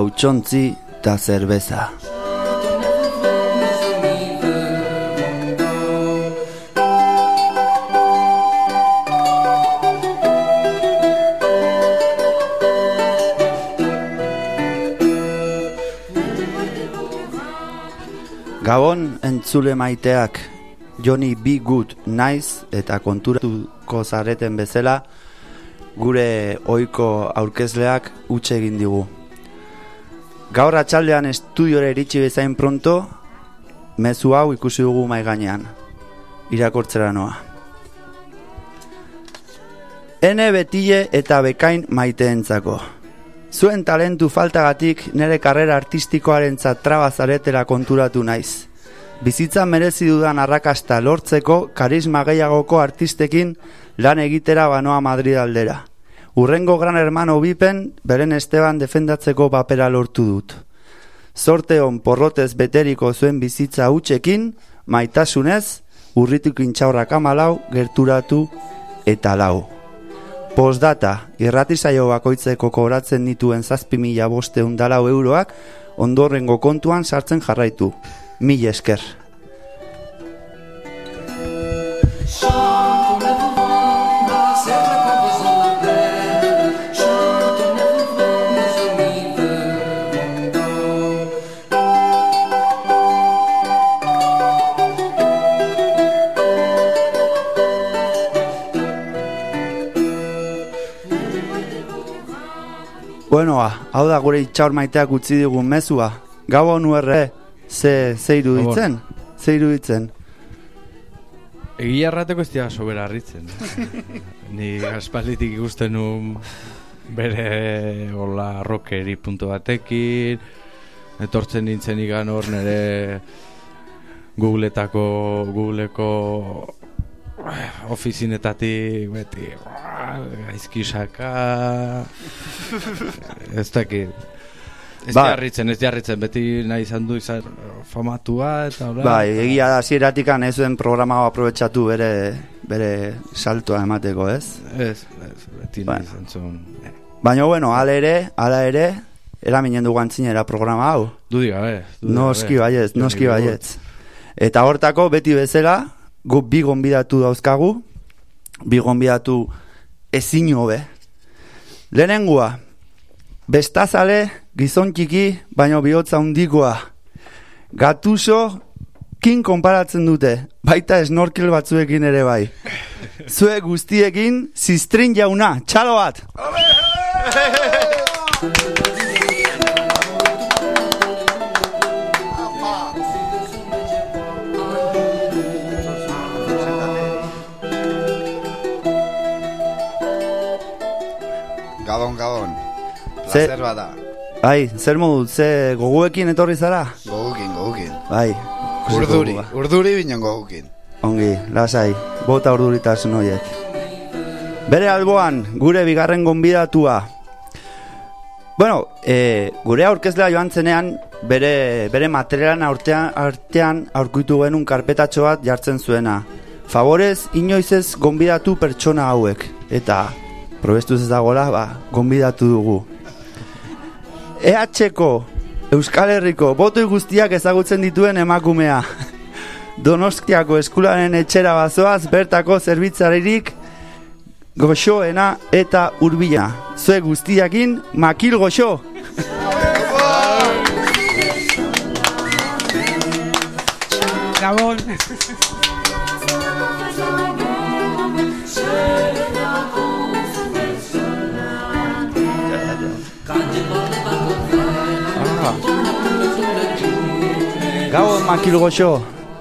hautsontzi eta zerbeza. Gabon entzule maiteak Johnny B. Good naiz eta konturatuko zareten bezala gure ohiko aurkezleak utxe egin digu. Gaur atxaldean estudiore iritsi bezain pronto, mezu hau ikusi dugu mai gainean. Irakortzera noa. Ene betile eta bekain maiteentzako. Zuen talentu faltagatik nire karrera artistikoaren zaretela konturatu naiz. Bizitza merezi dudan arrakasta lortzeko karisma gehiagoko artistekin lan egitera banoa Madrid aldera. Urrengo gran hermano bipen, beren Esteban defendatzeko papera lortu dut. Zorte hon porrotez beteriko zuen bizitza utxekin, maitasunez, urrituk intxaurrak amalau, gerturatu eta lau. Postdata, irratizaio bakoitzeko kobratzen dituen zazpi mila boste undalau euroak, ondorrengo kontuan sartzen jarraitu. Mil esker. Bueno, hau da gure itxaur maiteak utzi digun mezua. Gabo nuerre, ze, ze iruditzen? Ze iruditzen? Egia errateko ez dira sobera harritzen. Ni aspalditik ikusten nun bere hola rockeri punto batekin, etortzen nintzen igan hor nere Googleetako, Googleeko ofizinetatik beti gaizki saka ez dakit Ez ba. jarritzen, ez jarritzen, beti nahi izan du izan famatua eta bla. Bai, egia da, zieratikan ez duen programa aprobetsatu bere, bere saltoa emateko, ez? Ez, ez, beti nahi izan zuen. Baina, bueno, ala ere, ala ere, eraminen du era programa hau. Dudi gabe. Noski baietz, noski baietz. Eta hortako, beti bezala, gu bi gonbidatu dauzkagu, bi gonbidatu ezin hobe. Lehenengua, bestazale gizon txiki, baino bihotza hundikoa. Gatuso, kin konparatzen dute, baita esnorkel batzuekin ere bai. Zue guztiekin, zistrin jauna, txalo bat! Placer bada. Bai, zer modu, ze goguekin etorri zara? Goguekin, goguekin. Bai. Urduri, urduri bineon goguekin. Ongi, lasai, bota urduritasun horiek. Bere alboan, gure bigarren gonbidatua. Bueno, e, gure aurkezlea joan zenean, bere, bere materialan artean, artean aurkitu genuen karpetatxo bat jartzen zuena. Favorez, inoiz ez gonbidatu pertsona hauek. Eta probestuz ez dagoela, ba, gonbidatu dugu. EH-ko, Euskal Herriko, botoi guztiak ezagutzen dituen emakumea. Donostiako eskularen etxera bazoaz, bertako zerbitzaririk goxoena eta urbila. Zue guztiakin, makil goxo! Gabon! Gau makil goxo,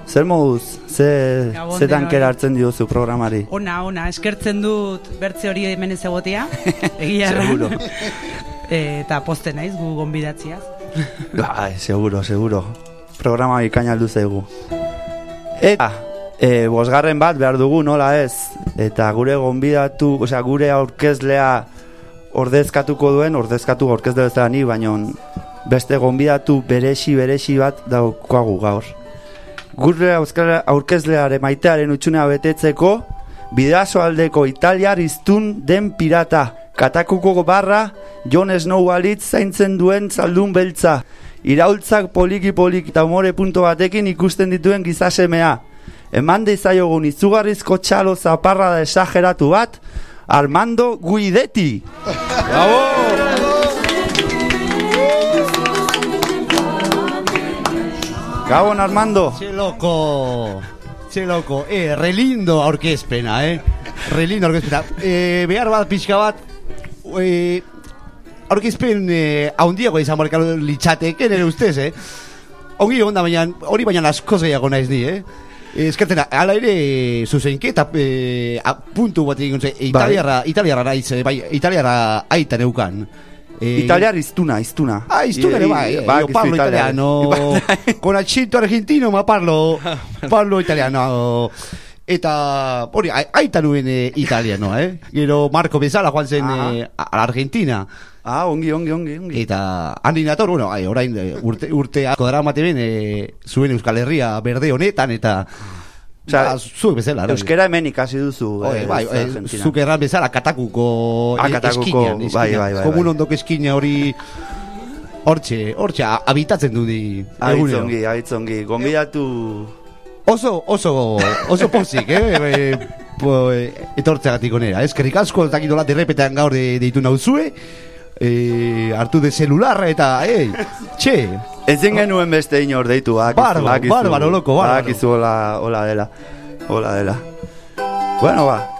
zer moduz, ze, ze tankera hartzen diozu programari? Ona, ona, eskertzen dut bertze hori hemen ez egotea, egia Seguro. eta poste naiz gu gonbidatziaz. Bai, seguro, seguro. Programa bikaina aldu zaigu. Eta, e, bosgarren bat behar dugu, nola ez? Eta gure gonbidatu, osea, gure aurkezlea ordezkatuko duen, ordezkatu aurkezle bezala ni, baina beste gonbidatu beresi beresi bat daukagu gaur. Gure aurkezleare maitearen utxunea betetzeko, bidazo aldeko italiar iztun den pirata, Katakuko barra, Jon Snow balitz zaintzen duen zaldun beltza. Iraultzak poliki poliki eta umore punto batekin ikusten dituen gizasemea. Eman dezaiogun izugarrizko txalo zaparra da esageratu bat, Armando Guideti. Gabon, Armando. Che loco. Che loco. Eh, re lindo aurkezpena, eh. Re lindo aurkezpena. Eh, behar bat pixka bat eh, aurkezpen eh, haundiago izan markalo litzateke nire ustez, eh. Ongi onda baina, hori baina askoz gehiago naiz ni, eh. Eskertzen, ala ere zuzenke eh, a, puntu bat egin zen, italiarra, italiarra naiz, eh, bai, italiarra aita neukan. Eh, Italiar iztuna, iztuna. Ah, iztuna ere bai, eh, Ba, io parlo italiano, con accento argentino, ma parlo, parlo italiano. Eta, hori, aita nuen eh, italiano, eh? Gero Marco Bezala joan zen eh, a Argentina. Ah, ongi, ongi, ongi, ongi. Eta handi nator, bueno, ai, orain eh, urte, urte asko dara ben, eh, zuen Euskal Herria berde honetan, eta Osea, ba, zuek bezala. Euskera hemen ikasi duzu. Oi, eh, bai, eh, Argentina. zuk erran bezala katakuko Ah, eh, Katakuko, eskinean, bai, bai, bai, Komun bai. ondoko eskina hori hortxe, hortxe, habitatzen du di Aitz egunero. ongi, aitz ongi. Gonbidatu... Oso, oso, oso pozik, eh? e, po, e, etortzeagatik onera. Eskerrik asko, ez dakit nola derrepetean gaur de, deitu nauzue. E, hartu de celularra eta, ei, txe, Ezin genuen beste inor deitu, bakizu, bakizu. loco, bárbaro. Bakizu hola, hola dela, hola dela. Bueno, ba.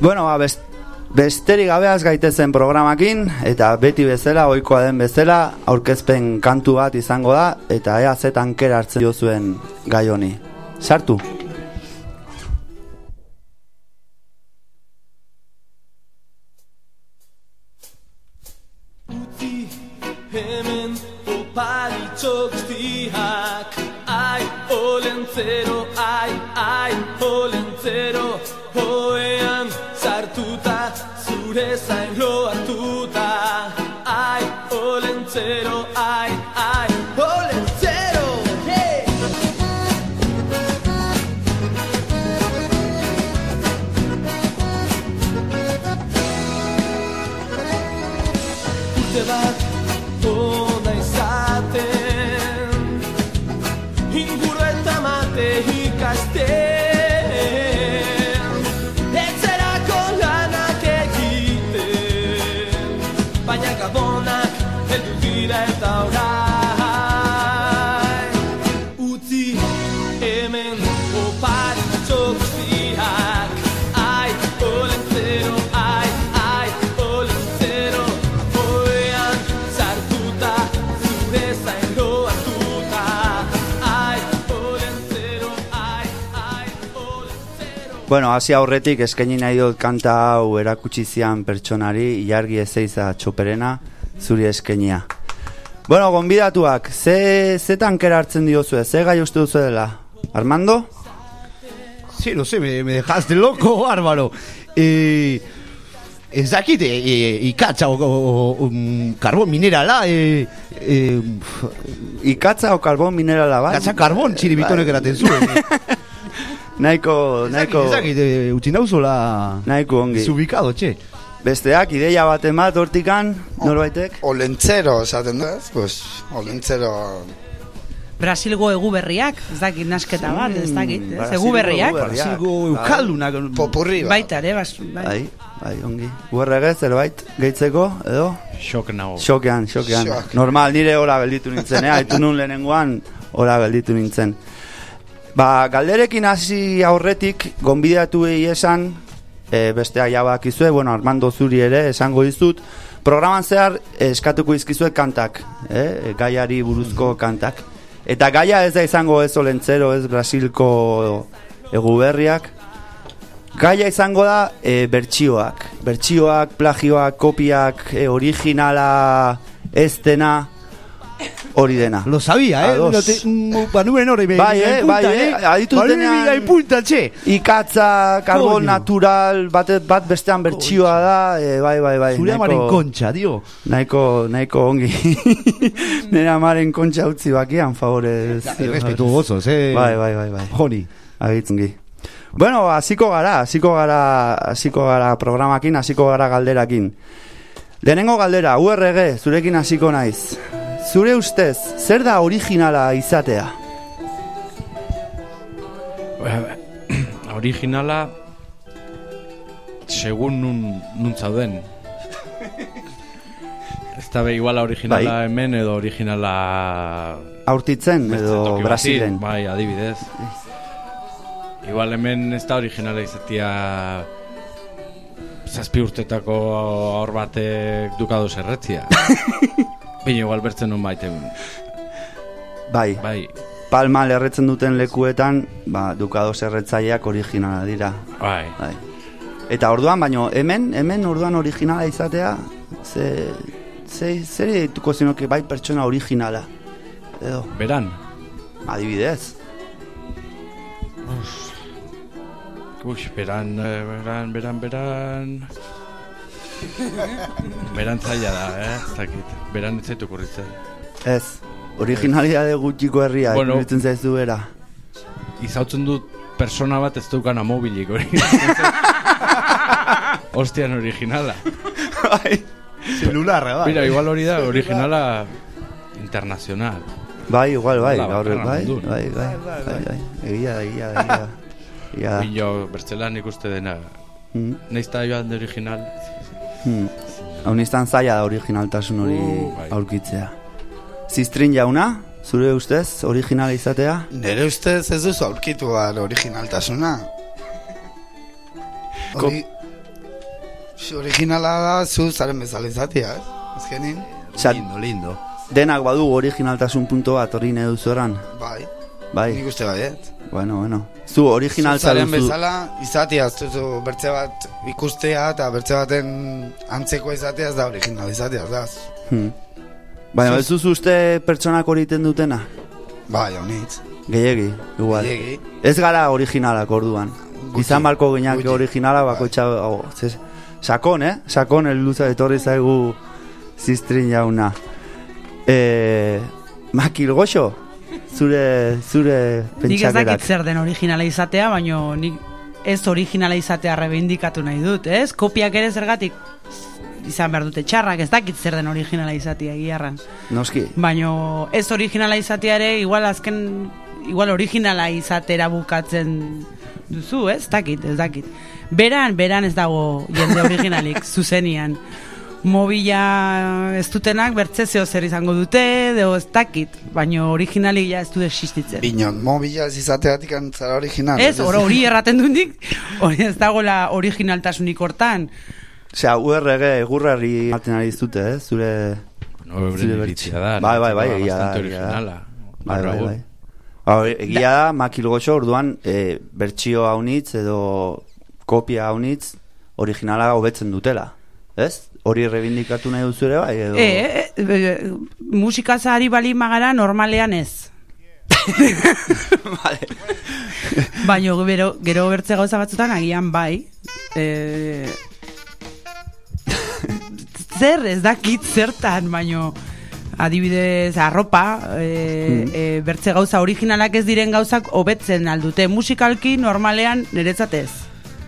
Bueno, ba, best, besterik gabeaz gaitezen programakin, eta beti bezala, ohikoa den bezala, aurkezpen kantu bat izango da, eta ea zetan kera hartzen diozuen gai honi. Sartu! hemen opari txokstiak Ai, olentzero, ai, ai, olentzero sartuta, zure zailo Bueno, hasi aurretik eskaini nahi dut kanta hau erakutsi zian pertsonari, ilargi ezeiza txoperena, zuri eskainia. Bueno, gonbidatuak, ze, ze tankera hartzen diozu, ze gai uste duzu dela? Armando? Sí, no sé, me, me dejaste loco, bárbaro. Eh, ez dakit, eh, eh, ikatza o, o, o, um, karbon minerala, eh, eh, Ikatza o karbon minerala bat? katza karbon txiribitonek eraten zuen. Eh. Nahiko, Ez dakit, nahiko, ez dakit, eh, utzi nauzola nahiko ongi. zubikado, txe. Besteak, ideia bat emat hortikan, norbaitek? Olentzero, esaten du, ez? Pues, olentzero... Brasilgo egu berriak, ez dakit nasketa bat, ez dakit, ez egu berriak. Brasilgo eukaldunak. Popurri bat. Baita ere, bas, bai. Bai, bai, ongi. Guerrege, zerbait, gehitzeko, edo? Xok nago. Xokean, xokean. Shock. Normal, nire hola gelditu nintzen, eh? Aitu nun lehenengoan, hola gelditu nintzen. Ba, galderekin hasi aurretik, gonbidatu esan, e, besteak jabakizue, bueno, Armando Zuri ere, esango dizut, Programan zehar eh, eskatuko izkizuet kantak, eh? gaiari buruzko kantak. Eta gaia ez da izango ez olentzero, ez Brasilko eguberriak. Gaia izango da e, bertsioak. Bertsioak, plagioak, kopiak, e, originala, ez dena, hori dena. Lo sabía, eh? Ados. Lo te, mm, ba, nuen hori behin. Bai, eh, bai, eh, aditu Ba, denean- behin punta, txe. Ikatza, karbon natural, bat, bat bestean bertsioa da, e, bai, bai, bai. Zure amaren kontxa, dio. Nahiko, nahiko ongi. Nire amaren kontxa utzi bakian, favorez. Respetu gozoz, eh? Bai, bai, bai, bai. Joni. Agitzungi. Bueno, hasiko gara, hasiko gara, hasiko gara programakin, hasiko gara galderakin. Lehenengo galdera, URG, zurekin hasiko naiz. Zure ustez, zer da originala izatea? Originala segun nun, nun zauden. Ez da be iguala originala Bai. hemen edo originala Aurtitzen edo. Brasilen? Bai, adibidez. Igual hemen ez da originala izatea zazpi urtetako aur batek dukado zerretzia. Baina igual bertzen nun baite. Bai, Bai, palma lerretzen duten lekuetan, ba, dukado zerretzaileak originala dira. bai. Bai. Eta orduan, baino, hemen, hemen orduan originala izatea, ze, ze, zer dituko zenoke bai pertsona originala? Edo, Beran. adibidez. Ux, beran, eh, beran, beran, beran... beran zaila da, eh? Ez dakit. Beran ez zaitu kurritzen. Ez, originalidade gutxiko herria, Bueno. bueno. zaizu era. Izautzen dut persona bat ez dukana mobilik hori. Ostian originala. bai, Celularra, bai. Mira, igual hori da, originala internacional. bai, igual, bai, gaur, bai, bai, bai, bai, bai, egia da, egia da, egia da. Bino, bertzelan ikuste dena. Mm, Neizta joan de original. Mm. Hau niztan zaila da originaltasun hori Uh, bai. aurkitzea. Zistrin jauna, zure ustez, originala izatea? Nere ustez ez duzu aurkitu behar originaltasuna. Hori... Originala da, zu zaren bezala izatea, ez? Azkenin, Osea, Lindo, lindo. denak badu originaltasun punto bat hori nahi duzu oran? bai, Bai, nik uste baiet. Bueno, bueno. Zu original Zu zaren bezala izatea, duzu bertze bat ikustea eta bertze baten antzeko izatea ez da original izatea, da. Hmm. Baina ez duzu uste pertsonak hori iten dutena? Bai, honitz. Gehiegi, igual. Gehiegi. Ez gara originalak orduan. Izan barko gineak originala bakoitza oh, zez, sakon, eh? Sakon luza etorri zaigu zistrin jauna. E, makil goxo, zure, zure Nik ez dakit zer den originala izatea, baino nik ez originala izatea rebindikatu nahi dut, ez? Kopiak ere zergatik izan behar dute txarrak, ez dakit zer den originala izatea egiarran. Noski, Baino ez originala izatea ere, igual azken, igual originala izatera bukatzen duzu? Ez dakit, ez dakit. Beran, beran ez dago jende originalik, zuzenian. Mobila ez dutenak bertze zeo zer izango dute, edo ez dakit, baino originalik ja ez du existitzen. Binot, mobila ez izateatik antzara original. Ez, oro hori erraten duenik, hori ez dagoela originaltasunik hortan. Osea, URG egurrari ematen ari dute, eh? Zure... No, Zure da. Bai, bai, bai, egia da, originala. Bai, Gaur bai, egun. bai. Hau, egia da, makil goxo, orduan, e, bertsio haunitz edo kopia haunitz originala hobetzen dutela. Ez? Hori rebindikatu nahi duzu ere bai, edo... E, e, e, e, musikazari bali magara normalean ez. vale. Baina gero, gero bertze gauza batzutan agian bai. E, zer ez dakit zertan, baino adibidez arropa, e, e, bertze gauza originalak ez diren gauzak hobetzen aldute. Musikalki normalean niretzat ez.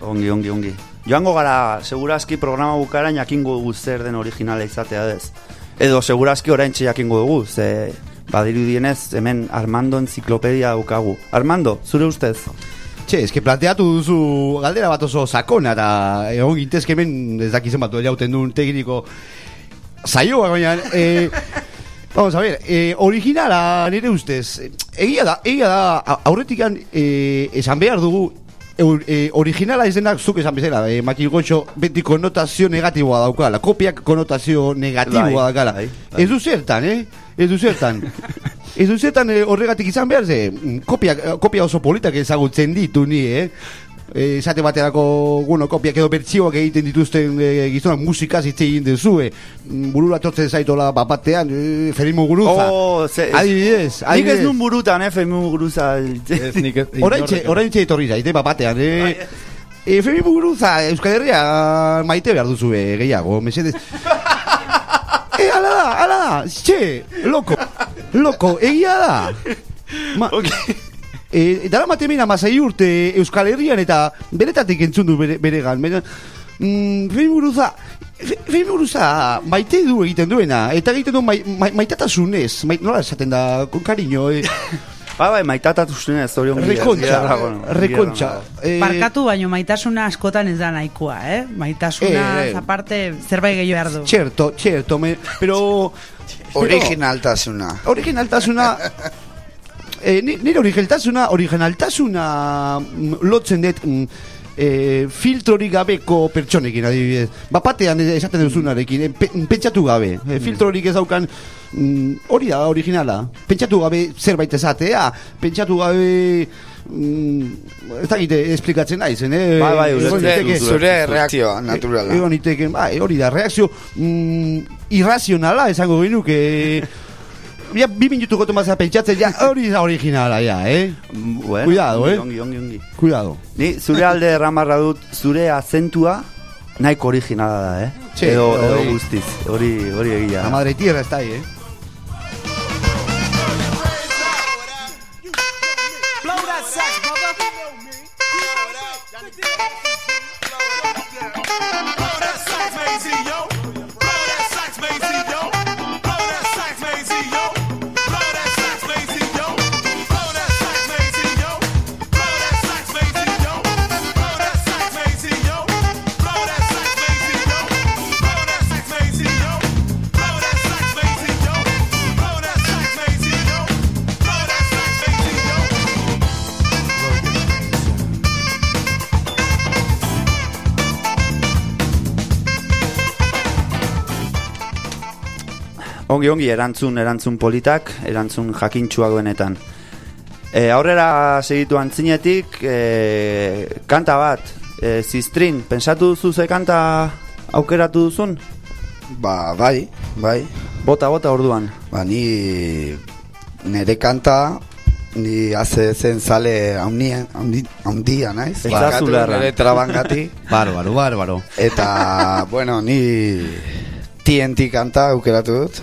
Ongi, ongi, ongi. Joango gara, segurazki programa bukaren jakingo dugu zer den originala izatea ez. Edo segurazki orain jakingo dugu, ze badirudienez hemen Armando enziklopedia daukagu. Armando, zure ustez? Txe, eske planteatu duzu galdera bat oso sakona eta egon gintezke hemen ez dakizen bat jauten duen tekniko saioa baina eh, Vamos a ver, eh, originala nire ustez, egia da, egia da, aurretikan eh, esan behar dugu eur- e, originala ez denak zuk esan bezala, e, Maki Goxo beti konotazio negatiboa daukala, kopiak konotazio negatiboa Bai, daukala. bai, bai. Ez du zertan, eh? Ez du zertan. Ez du zertan eh, horregatik izan behar ze, mm, kopia, kopia oso politak ezagutzen ditu ni, eh? Eh, esate baterako, bueno, kopiak edo bertsioak egiten dituzten e, gizonak musikaz hitz egin duzue. Mm, Burura tortzen zaitola bapatean, e, Ferimo Guruza. Oh, ze, Adibidez, Nik ez nun burutan, eh, Femi Muguruza. Oraintxe, oraintxe etorri zaite bapatean, eh? E, Femi Muguruza, Euskal Herria maite behar duzu eh, gehiago, mesedez. e, ala da, ala da, txe, loko, loko, egia da. Ma, e, dara matemina mazai urte Euskal Herrian eta beretatik entzun du bere, beregan. Bere, mm, Femi Muguruza, Fe- Femi Muguruza maite du egiten duena, eta egiten du mai, mai, maitatasunez, mai, nola esaten da, con cariño, eh? Ba, bai, maitatu zuen ez hori ongi. Rekontxa, rekontxa. Eh, Parkatu baino maitasuna askotan ez da nahikoa, eh? Maitasuna, Eh, eh. aparte, zerbait gehiago behar du. Cierto, cierto, me, pero... Originaltasuna. Originaltasuna... Ni- nire originaltasuna, originaltasuna mm, lotzen dut mm, eh, filtrorik gabeko pertsonekin adibidez. Bapatean esaten duzunarekin, eh, pe, pentsatu gabe. Eh, filtrorik ez daukan mm, hori da originala. Pentsatu gabe zerbait esatea, pentsatu gabe... Mm, ez dakite esplikatzen naizen, eh? Bai, bai, ulertzen Zure reakzioa naturala. Egon iteke, bai, hori da, reakzio mm, irrazionala esango genuke. Ja, bi minutu goto mazera pentsatzen, ja, hori da originala, ja, eh? Bueno, Cuidado, eh. Ongi, ongi, ongi. Cuidado. Ni zure alde erramarra dut, zure azentua nahiko originala da, eh? Sí, edo, edo hori. guztiz, hori, hori egia. La madre tierra está ahí, eh? Blow that sax, brother. Ongi, ongi, erantzun, erantzun politak, erantzun jakintxuak benetan. E, aurrera segitu antzinetik, e, kanta bat, e, ziztrin, pensatu duzu ze kanta aukeratu duzun? Ba, bai, bai. Bota, bota orduan. Ba, ni nere kanta ni hace zen zale haundia, haundia, naiz? Ez Barkatu da zulerra. nere trabangati. Bárbaro, bárbaro. Eta, bueno, ni TNT kanta aukeratu dut.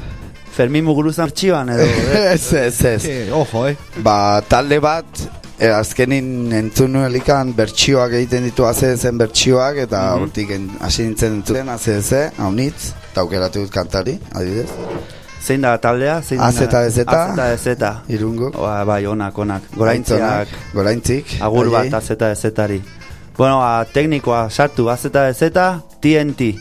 Fermin Muguruza artxiban edo. eh? ez, ez, ez. Ojo, eh? Ba, talde bat, e, azkenin entzun nuelikan bertsioak egiten ditu zen bertsioak, eta Mhm. hortik en- hasi nintzen entzuten AZZ, haunitz, eta aukeratu dut kantari, adibidez. Zein da taldea? Zein da- AZZ. AZZ. Irungo. Ba, bai, onak, onak. Goraintziak, Goraintzik. agur bat AZZ-ari. Bueno, a, teknikoa sartu AZZ, TNT.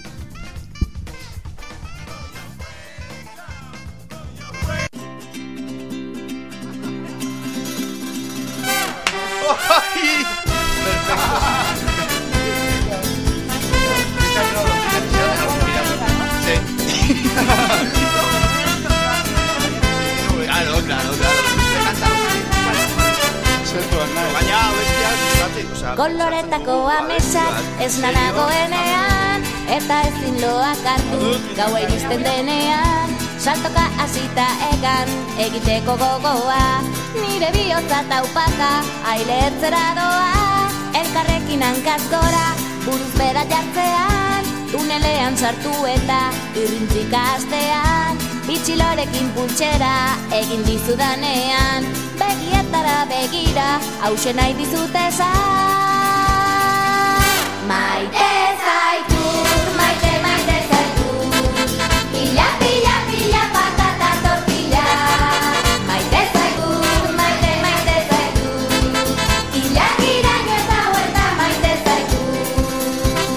Koloretako ametsak ez nanagoenean Eta ezin loak hartu. Gaua iristen denean Saltoka hasita egan egiteko gogoa. Nire bihotza taupaka aile ertzera doa. Elkarrekin hankaz gora buruz bera jartzean. Tunelean sartu eta irrintzika astean Bitxilorekin puntxera egin dizudanean Begietara begira hause nahi dizute esan. Maite zaitut, maite maite zaitut Pila, pila, pila, patata tortilla. Maite zaitut, maite maite zaitut Ila giraino eta huerta maite zaitut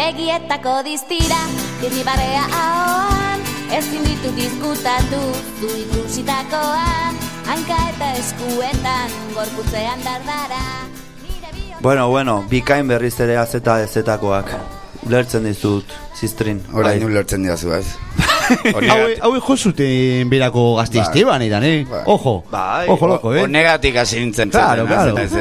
Begietako diztira, kirribarea ahoan. Ezin ditu diskutatu, du ikusitakoan Hanka eta eskuetan, gorputzean dardara Bueno, bueno, bikain berriz ere azeta ezetakoak. Ulertzen dizut, ziztrin. Orain Bai. ulertzen diazu, ez? Haue, haue jo zuten berako gazte Bai. Esteban eh? Bai. Ojo, Bai. ojo loko, eh? Honegatik hasi nintzen Claro, claro. ez.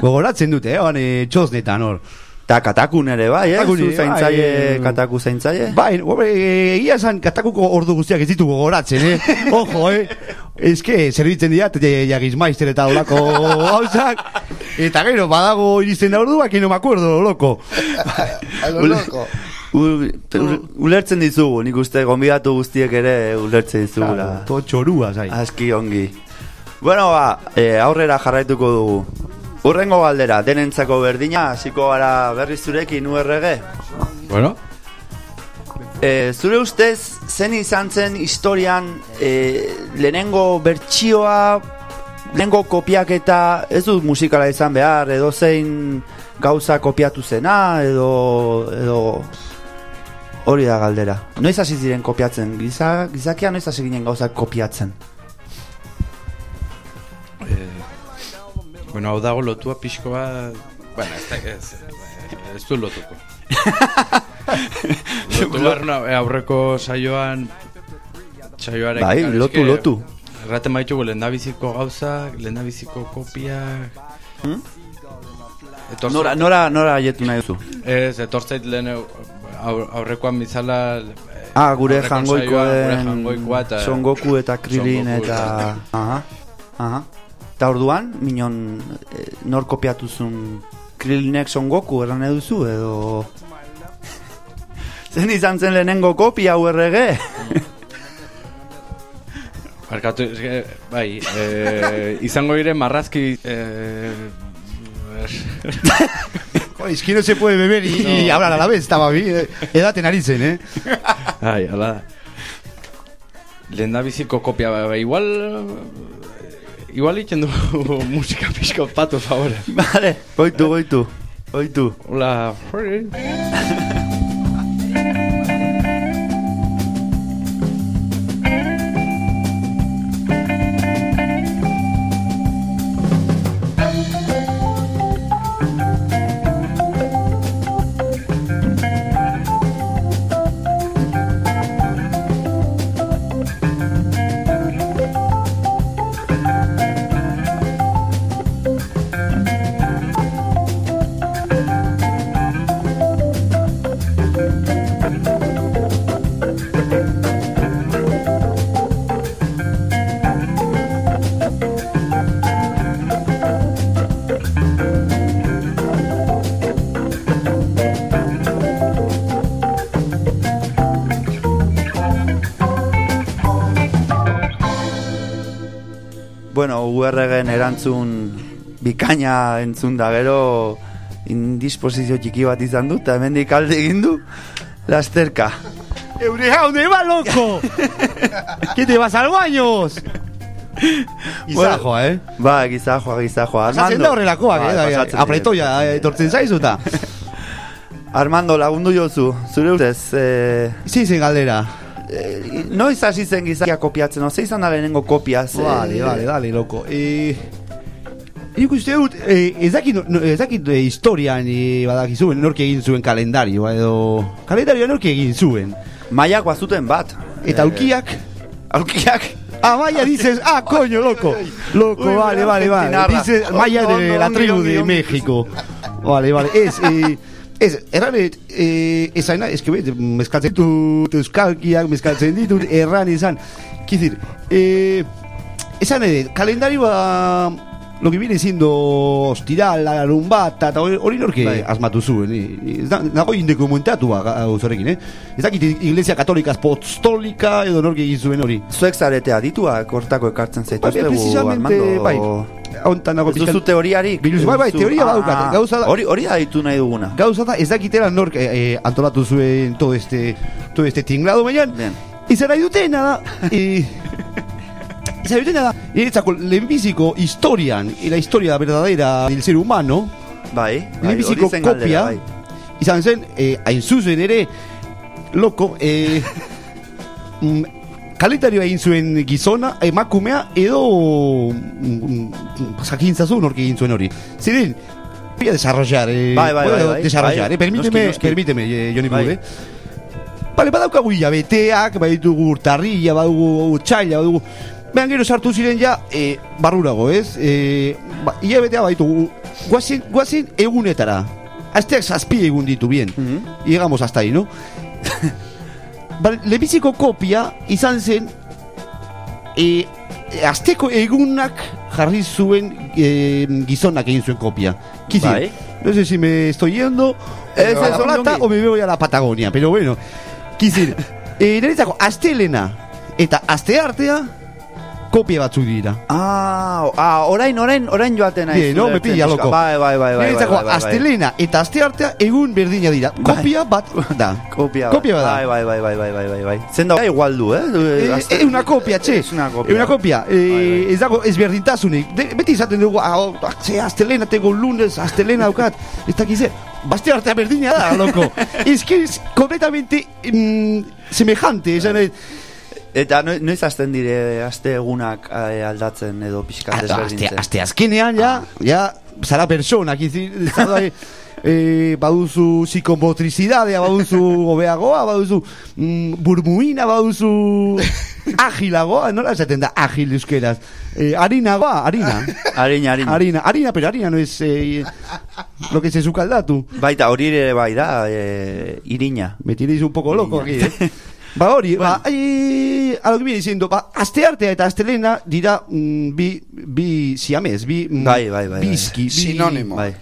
Gogoratzen dute, eh? Hane txosnetan hor. Ta katakun ere bai, eh? Katakun Zu ere, zaintzaile, bai, eh. kataku zaintzaile? Bai, egia esan katakuko ordu guztiak ez ditu gogoratzen, eh? Ojo, eh? Ez que, zerbitzen dira, te jagismaister eta olako gauzak. Eta gero, badago iristen da orduak, no me acuerdo, loko. A lo loco. U- u- ulertzen dizugu, nik uste gonbidatu guztiek ere ulertzen dizugula. To txorua, zai. Aski ongi. Bueno, ba, e, aurrera jarraituko dugu. Urrengo galdera, denentzako berdina, hasiko gara berriz zurekin URG. Bueno, E, zure ustez, zen izan zen historian e, lehenengo bertsioa, lehenengo kopiaketa, ez dut musikala izan behar, edo zein gauza kopiatu zena, edo, edo hori da galdera. Noiz hasi ziren kopiatzen? Giza, gizakia noiz hasi ginen gauzak kopiatzen? eh, bueno, hau dago lotua pixko. Bueno, ez, da, ez, ez du lotuko. lotu barna, eh, aurreko saioan... Saioaren... Bai, claro, lotu, eske lotu. Erraten baitugu lehendabiziko gauzak, lehendabiziko kopiak... Hmm? Etortzen- Nora, nora, nora aietu nahi duzu? Ez, etortzait lehen aur, aurrekoan bizala... eh, Ah, gure saioan, gure jangoikoen jangoikoa eta... Son Goku eta Krilin eta... Aha, aha. Eta orduan, minon, eh, nor kopiatu zuen Krilinek Son Goku erran duzu edo... Zen izan zen lehenengo kopia URG? Barkatu, eske, bai, eh, izango dire marrazki... Eh, es que no se puede beber y, y hablar a la vez, estaba bien. eh, Edaten ari zen, eh? Ai, ala da. Lehendabiziko kopia, ba, ba, igual... Igual itzen du musika pixko patu, favore. Vale, goitu, goitu, goitu. Hola. Erantzun bikaina entzun da gero indisposizio txiki bat izan du, eta hemendik alde egin du, lasterka. ¡Eureja, ¿dónde va, loco? ¿Qué te vas al baños? Izajoa, eh? Ba, gizajoa, gizajoa. Pasatzen da horrelakoak, eh? Apretoia eh, etortzen zaizuta. Armando, lagundu jozu, zure ustez, eh, Sí, zen galdera. eh, noiz hasi zen gizakia kopiatzen, oze izan da lehenengo kopia, ze... Vale, vale, dale, loco. Eh, Nik uste dut, eh, ez dakit, no, ez dakit eh, historian eh, badakizuen nork egin zuen kalendarioa edo... Kalendarioa nork egin zuen. Maiak bazuten bat. Eta Eh, aukiak... Aukiak. Ah, Maya dices, ah, coño, loco. Loco, Uy, vale, vale, vale. Dices, Maya de Ondo, la ondo, tribu de. México. Vale, vale. Ez, eh, ez, erranet, eh, ezaina, ez que bet, mezkaltzen ditut euskalkiak, mezkaltzen ditut, erran izan. Kizir, eh, esan edet, kalendarioa lo que viene siendo ostiral, larun bat, eta hori norke Bai. asmatu zuen. eh, Ez nago eh? Dakit iglesia katolika apostolika edo norke egin zuen hori. Zuek kortako ekartzen Bai, Armando. Hontan Ez teoriarik? Biluz, bai, bai, teoria Ah, badaukat, gauza da- Hori, hori da ditu nahi duguna. Gauza da, ez nork eh, eh, antolatu zuen todo este, todo este tinglado, baina izan nahi dutena da, eh, da, niretzako lehenbiziko historian, y la historia verdadera del ser humano, Bai, bai, lehenbiziko zen kopia, bai. izan zen, eh, hain zuzen ere, loko, eh, mm, kalendarioa egin zuen gizona, emakumea, edo mm, mm, jakintzazu nork egin zuen hori. Ziren, voy a desarrollar. Eh, Bai, bai, bai, bai, desarrollar. bai. Eh, permíteme, Noski, noski. permíteme, eh, Joni Bai. Bale, badaukagu hilabeteak, baditugu badugu... Behan gero sartu ziren ja, e, barrurago, ez? E, ba, hilabetea baditugu, guazin, guazin egunetara. Asteak zazpi egun ditu, bien. Mhm. Llegamos hasta ahí, no? Bale, lebiziko kopia izan zen e, asteko egunak jarri zuen e, gizonak egin zuen kopia. Kizir, Bai. no sé si me estoy yendo Ez, ez, ongi. o me voy a la Patagonia, pero bueno. Kizir, e, niretzako astelena eta asteartea kopia batzuk dira. Ah, ah, orain, orain, orain joaten naiz. Bien, no, me pilla. Bai, bai, bai, bai. Niretzako bai. astelena eta asteartea egun berdina dira. Kopia bat da. Kopia, Kopia bat da. Bai, bai, bai, bai, bai, bai, bai. Igual du, eh? Eh, una kopia, txe. Es una kopia. Una kopia. Ez dago ezberdintasunik. De, beti izaten dugu, ah, oh, ah, ze, astelena tengo lunes, astelena daukat. Ez. Baste artea berdina da, loco. es que es completamente mm, semejante. Esan, Eta no- noiz hasten dire aste egunak eh, aldatzen edo pixkat aste, desberdintzen? aste azkenean, ja, ja, zara persona, kizi, zara, eh, baduzu psikomotricidadea, baduzu gobeagoa, baduzu mm, burmuina, baduzu agilagoa, nola esaten da agil euskeraz? Eh, harinagoa, harina. Harina, harina. Harina, harina, pero harina no es eh, lo que se sukaldatu. Baita, hori ere bai da, eh, irina. Me tiréis un poco loco aquí, eh. Ba hori, ba, ai, a lo que viene diciendo, ba, asteartea eta astelena dira mm, bi, bi siamez, bi, mm, Bai, bai, bai, bai. bizki, bi, Sinónimo. Bai.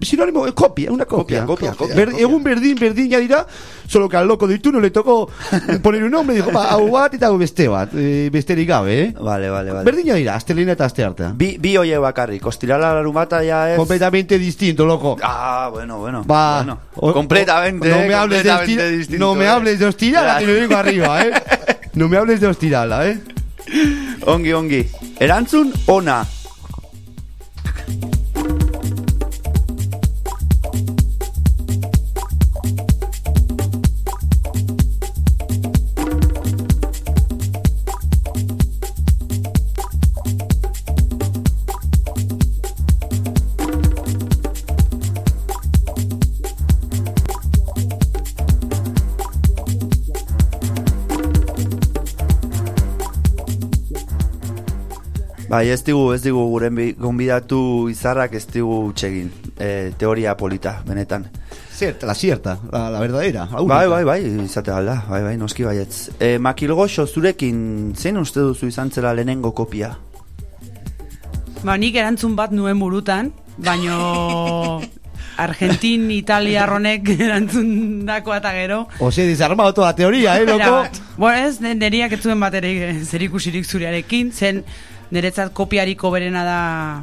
Sinónimo, eh, copia, una copia. Copia, copia, copia. Egun berdin, berdin ya dirá, solo que al loco de no le tocó poner un nombre, dijo, ba, hau bat eta beste bat, eh, besterik gabe, eh? Vale, vale, vale. Berdin ya dira, astelena eta asteartea. Bi, bi oie bakarrik, ostirala larumata ya es... Completamente distinto, loco. Ah, bueno, bueno. Va, bueno. o- completamente, no me hables de completamente distinto, no me eh. hables de Ya. que me vengo arriba, eh. No me hables de hostirala, eh. Ongi, ongi. Erantzun ona. Bai, ez digu, ez digu gure gonbidatu izarrak ez digu utxegin. E, teoria polita, benetan. Cierta, la cierta, la, la verdadera. la. Bai, bai, bai, izate alda, bai, bai, noski baietz. E, makilgoxo zurekin, zein uste duzu izan zela lehenengo kopia? Ba, nik erantzun bat nuen burutan, baino Argentin, Italia honek erantzun dako eta gero. Os he desarmado toda la teoría, eh, loco. Erabat. Bueno, ez, ne- neriak ez zuen bat ere zerikusirik zurearekin, zen niretzat kopiariko berena da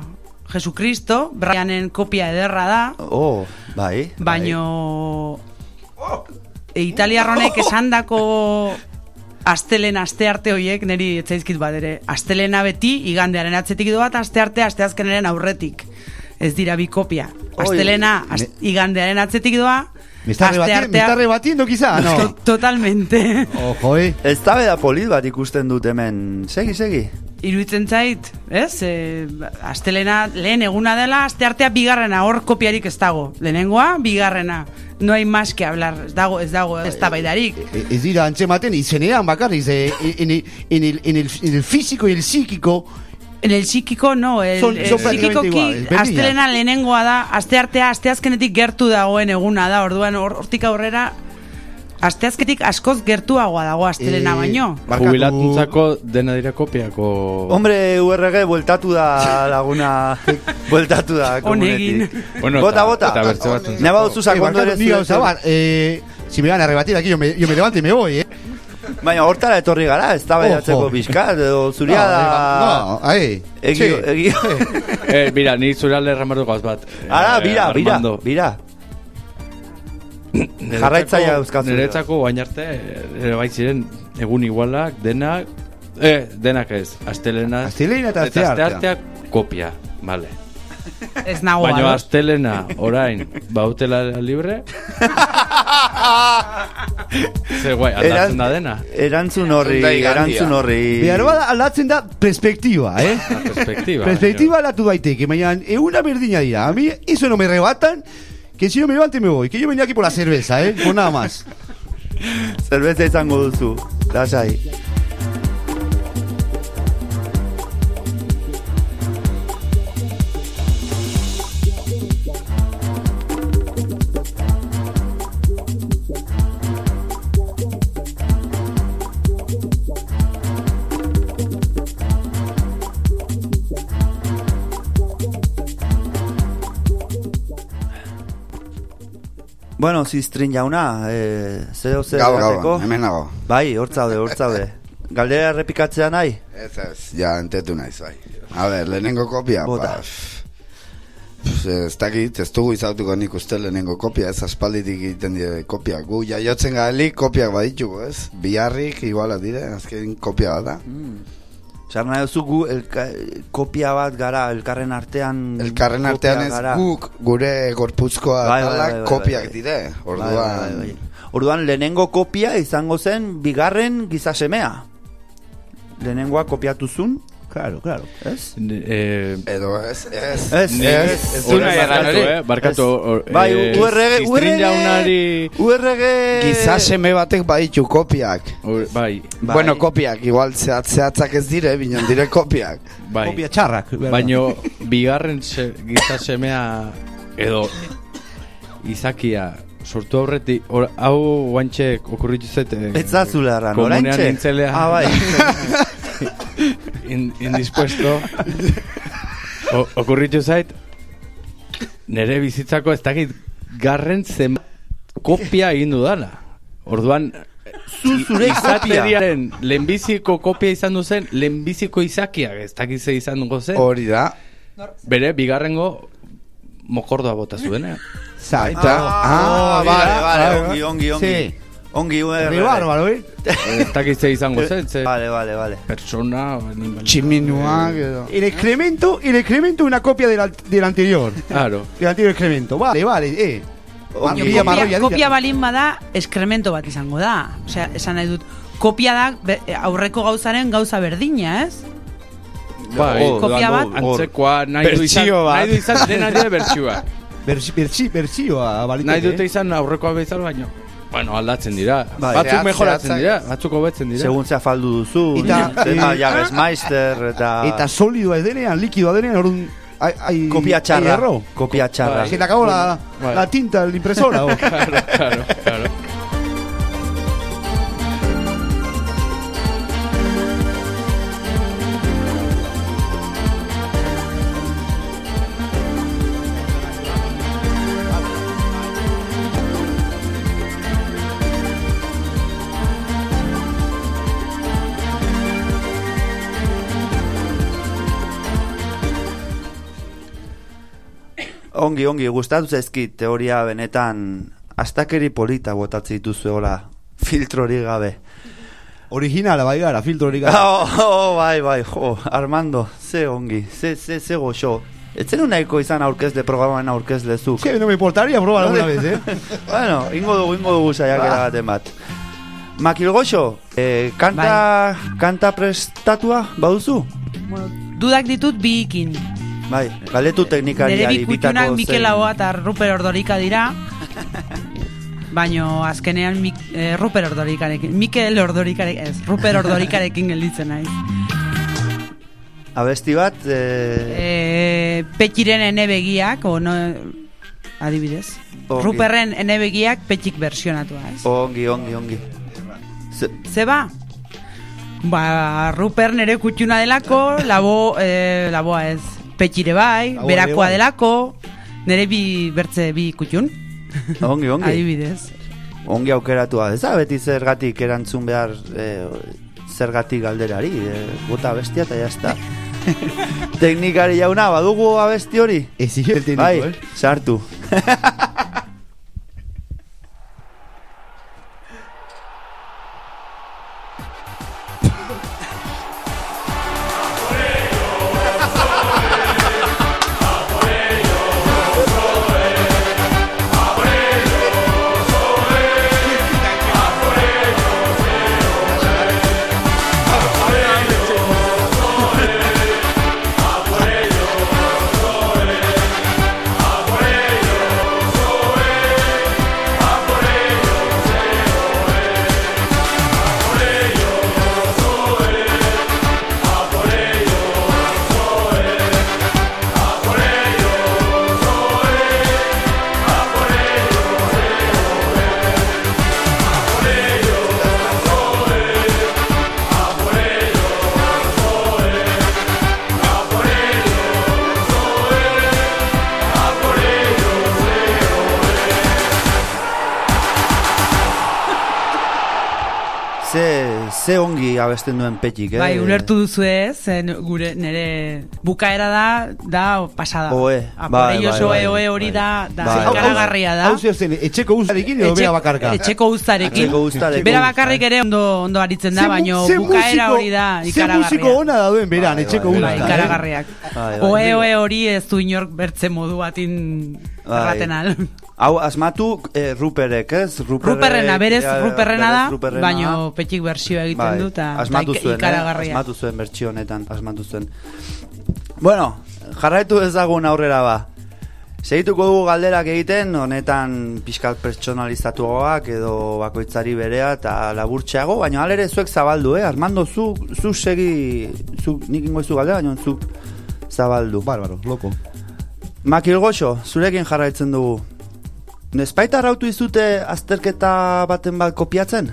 Jesucristo, Brianen kopia ederra da, Oh, bai. baino e, italiarronek esandako astelen aste arte hoiek neri etzaizkit bat ere. Astelena beti igandearen atzetik doa eta aste arte asteazkenaren aurretik. Ez dira bi kopia. Astelena ast, igandearen atzetik doa. Me está, aste rebatiendo, me artea- está rebatiendo quizá, To- no. totalmente. Ojo, eh. Ez da polit bat ikusten dut hemen. Segi, segi. Iruditzen zait, ez? E, astelena lehen eguna dela, aste artea bigarrena, hor kopiarik ez dago. Lehenengoa, bigarrena. No hay más que hablar, ez dago, ez dago, ez tabaidarik. Eh, Ez dira antzematen izenean bakarriz, eh, en, el, en, el, en, el, en el físico y el psíquico En el psíquico, no, el, Son- el son astelena lehenengoa da, asteartea, asteazkenetik gertu dagoen eguna da, orduan hor- hortik aurrera, asteazketik askoz gertuagoa dago astelena Eh, baino. Barkatu. Jubilatuntzako dena dira kopiako... Hombre, URG bueltatu da laguna. bueltatu da komunetik. Bueno, bota, bota. eta bertze Ne baduzu Eh, sakondo barkatu, ere bat, eh, si me van a rebatir aquí, yo me, yo me levanto y me voy, eh. Baina hortara etorri gara, ez da baiatzeko pixkat, edo zuria no, da... eh, no, ahí. Egio, egio. Eh, mira, ni zure alde ramardu gauz bat. Ara, Eh, bira, bira, bira. Jarraitzailea dauzkazu. Niretzako bain arte, ere bai ziren, egun igualak, denak, eh, denak ez, astelena, Astelena eta asteartea. kopia, vale. Ez nago Baina ados. astelena, orain, bautela libre? Ze guai, aldatzen da dena. Erantzun horri, erantzun horri. Behar bada aldatzen da perspektiba, eh? La perspektiba. Perspektiba aldatu daiteke, baina eguna berdina dira. A mí eso no me rebatan, que si no me levanto me voy. Que yo venía aquí por la cerveza, eh? Por nada más. Zerbeza izango duzu. Lasai. Bueno, ziztrin jauna, eh, zeo zer Gau, gau, hemen nago. Bai, hortzaude, hortzaude. Galdera errepikatzea nahi? Ez ez, ja, entetu naiz, bai. A ber, lehenengo kopia, Bota. pff, ez dakit, ez dugu izautuko nik uste lehenengo kopia, ez aspalditik egiten dire kopia. Gu jaiotzen gaelik kopiak baditugu, ez? Biharrik iguala dire, azken kopia bat da. Zer nahi duzu gu elka, kopia bat gara elkarren artean Elkarren artean ez gara. guk gure gorputzkoa Bai, bai, talak bai, bai, kopiak bai. dire. Bai, Orduan, bai, bai, bai. Orduan lehenengo kopia izango zen bigarren gizasemea. Lehenengoa kopiatuzun, Claro, claro. ez? Eh, edo ez, ez, Ez, ez, ez du Orain nahi egan barkatu, hori. eh, barkatu. or- Bai, eh, URG, URG. URG... Giza seme batek baditu kopiak. Ur- Bai, Bai. Bueno, kopiak, igual zehatz, zehatzak ez dire, binon dire kopiak. bai. Kopia txarrak. Baino, bigarren se, giza semea edo izakia sortu aurretik, hau guantxe okurritu zait... eh, Etzazula erran, Komunean oraintxe? nintzelean. Ah, bai. in, indispuesto o, okurritu zait nere bizitzako ez dakit garren zen kopia egin dudala orduan Zu zure kopia. izateriaren lehenbiziko kopia izan du zen lehenbiziko izakiak ez dakit ze izan dugu zen Hori da. bere bigarrengo mokordoa bota zuen eh? Zaita. Ah, Ah, vale, mira, vale, bai, ongi, ongi, ongi. Sí. Ongi, bárbaro, eh? ez dakit ze izango zen ze Vale, vale, vale. persona animal. Edo. El excremento, el excremento es una copia del, del anterior. Claro. Del anterior excremento. Vale, vale, eh. Ongi. Kopia, marroia kopia balin bada eskremento bat izango da. Osea, esan nahi dut, kopia da aurreko gauzaren gauza berdina, ez? Bai, Hor, Kopia bat? antzekoa nahi du izan nahi du izan dena dire bertsioa Bersi, bersi, bersioa, baliteke. Nahi dute izan aurrekoa bezala baino. Bueno, aldatzen dira. Bai. batzuk Zehatz- mejoratzen zehatzak. dira, batzuk hobetzen dira. Segun ze afaldu duzu. Eta- eta eta... Ez denean, likidoa denean, orduan... Hay, hay, Kopia hay txarra. error. Kopia txarra. Se le acabó la, tinta de la impresora. o. Claro, claro, claro. Ongi, ongi, gustatu zaizkit teoria benetan astakeri polita botatzen dituzuela filtrori gabe. Originala, bai gara, filtro hori gara. Oh, oh, bai, bai, jo, Armando, ze ongi, ze, ze, ze goxo. Etzen nahiko izan aurkezle programan aurkezle zuk. Sí, no me importaría probar alguna vez, eh. bueno, ingo dugu, ingo dugu saiakera baten bat. Makilgoxo, eh, kanta, kanta prestatua baduzu? Bueno, dudak ditut biikin. Bai, galdetu Nere teknikariari bitako Mikel Laboa eta Ruper Ordorika dira. Baino azkenean Mik, eh, Ruper Ordorikarekin, Mikel Ordorikarekin, ez, Ruper Ordorikarekin gelditzen naiz. Abesti bat, eh, Eh, Petxiren ene begiak, o no, adibidez. Ongi. Ruperren ene begiak petxik versionatua, ez? ongi, ongi, ongi. Ze, Zeba? Ba, Ruper nere kutxuna delako, labo, eh, laboa ez, petxire bai, ere berakoa bai. delako, nere bi bertze bi kutxun, ongi, ongi. adibidez. ongi aukeratua. Ez da beti zergatik erantzun behar eh, zergatik galderari. Eh, bota abestia eta jazta. Teknikari jauna, badugu abesti hori? El técnico, Bai, eh. sartu. abesten duen petik, eh? Bai, ulertu duzu ez, zen gure nere bukaera da, da pasada. Oe, Ah, bai, por ello, bai, bai, oe, hori bai. da, da Bai, ikaragarria da. Hau zen, etxeko uzarekin edo bera bakarka? Etxeko uztarekin. Etxeko uztarekin. Bera bakarrik ere ondo ondo aritzen da, Ze baino ze bukaera hori da Ze ikaragarria. musiko ona dauden beran, Bai, etxeko eh? ikaragarriak. Oe, oe hori ez du inork bertze modu batin erraten al. Hau, asmatu eh, Ruperek, ez? Ruperrek, Ruperrena, berez ja, Ruperrena da, Ruperrena. baino petxik bersioa egiten Bai, du, eta asmatu eta zuen, eh? ikaragarria. asmatu zuen bertsio honetan, asmatu zuen. Bueno, jarraitu ezagun aurrera ba. Segituko dugu galderak egiten, honetan pixkat pertsonalizatuagoak edo bakoitzari berea eta laburtxeago, baina alere zuek zabaldu, eh? Armando, zu, zu segi, zu, nik ingoizu galdera, baina zu zabaldu. Bárbaro, loko. Makil goxo, zurekin jarraitzen dugu. Nespaita arautu izute azterketa baten bat kopiatzen?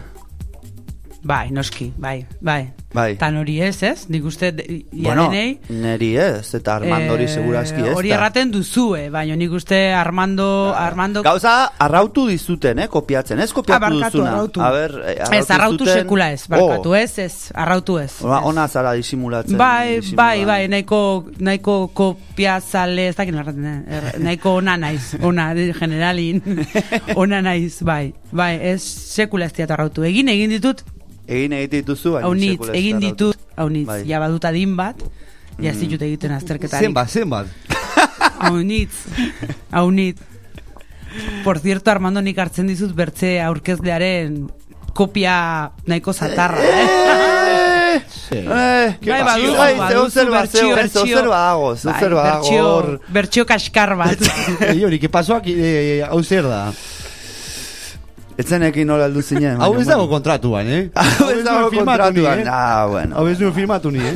Bai, noski, bai, bai. Bai. Tan hori ez, ez? Nik uste, Bueno, iadenei... neri ez, eta Armando hori eh, seguraski ez. Hori erraten duzue, baina nik uste Armando... Armando Gauza, arrautu dizuten, eh, kopiatzen, ez kopiatu Ah, barkatu, duzuna. arrautu. A ber, eh, Ez, arrautu zuten- sekula ez, barkatu, Oh, ez, ez, arrautu ez. Ona, ez. ona zara disimulatzen. Bai, disimula. bai, bai, nahiko, nahiko kopia zale, ez dakit narraten, eh? Er- nahiko ona naiz, ona, generalin, ona naiz, bai, bai, ez sekula ez diat arrautu. Egin, egin ditut, Egin egite dituzu, haunitz, egin ditut, haunitz, Bai. ja badut adin bat, ja ez ditut egiten azterketarik. Zenbat, zenbat. Haunitz, haunitz. Por cierto, Armando, nik hartzen dizut bertze aurkezlearen kopia nahiko zatarra, eh? Eh, Sí. eh, Bai, baduzu, bai, baduzu zeu zer bat, bertsio, zeu- bertsio. zeu zer badago, zeu Bai, zer badago bertsio, hor. bertsio kaskar bat. Eh, hori, que pasó aquí, eh, hau zer da? Etzenekin nola aldu zinen. Hau ez dago kontratuan, eh? Hau ez dago kontratuan. eh? Ah, bueno. Hau ez nuen firmatu ni, eh?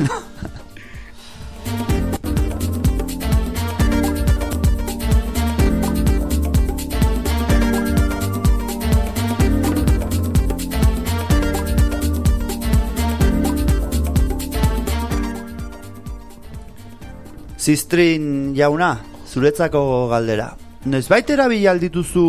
Zistrin jauna, zuretzako galdera. Noizbait erabili aldituzu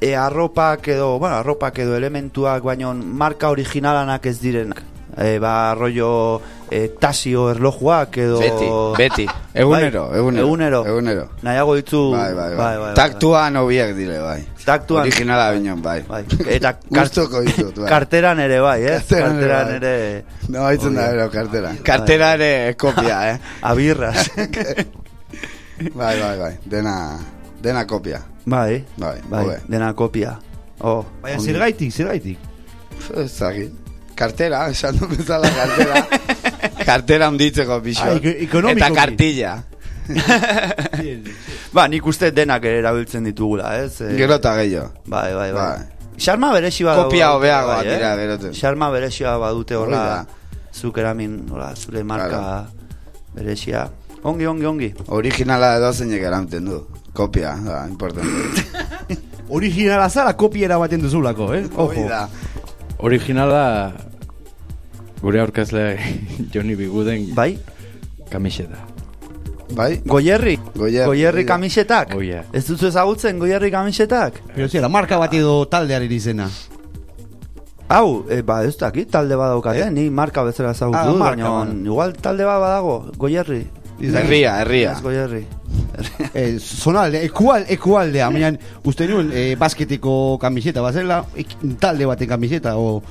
e, arropak edo, bueno, arropak edo elementuak, baino marka originalanak ez direnak. E, ba, rollo e, tasio erlojuak edo... Beti, beti. Egunero, Bai, egunero. Egunero. Egunero. Nahiago ditzu... Bai, bai, bai. bai, bai, Taktuan hobiak dire, bai. Taktuan. Originala bineon, bai. Bai. Eta kar- Gustoko ditut, bai. karteran ere bai, eh? Karteran ere, Karteran bai. ere... No, haitzen da, ero, kartera. Kartera ere kopia, eh? Abirras. Bai, bai, bai. Dena, dena kopia. bai, Bai, bai, hobe. dena kopia. Oh, Baina ongi. zergaitik, zergaitik. Ezagit. Kartera, esan du bezala kartera. kartera handitzeko pixo. Ah. Eta kartilla. Ba, nik uste denak ere erabiltzen ditugula, ez? Eh, Gero eta gehiago. Bai, bai, bai. Bai. Xarma beresi bat Kopia hobeagoak bai, dira, beroten. Xarma beresia badute horra zuk eramin, hola, zure marka beresia. Ongi, ongi, ongi. Originala edo zeinek eramten du. Kopia, da, importante. Originala zara kopiera baten duzulako, eh? Hori Ojo. da. Originala gure aurkezle Johnny Biguden Bai? kamiseta. Bai? Goierri? Goierri, Goierri kamisetak? Oh, yeah. Ez duzu ezagutzen goierri kamisetak? Pero zera, marka bat edo taldearen izena. Hau, e, ba, ez dakit, talde badaukate, Eh? ni marka bezala ezagutu Ah, baina igual talde bat badago, goierri. Herria, herria. Ez goierri. Eh, zonalde, ekual, ekualdea, baina uste nuen eh, basketeko kamiseta, bazela, ek, talde baten kamiseta, o...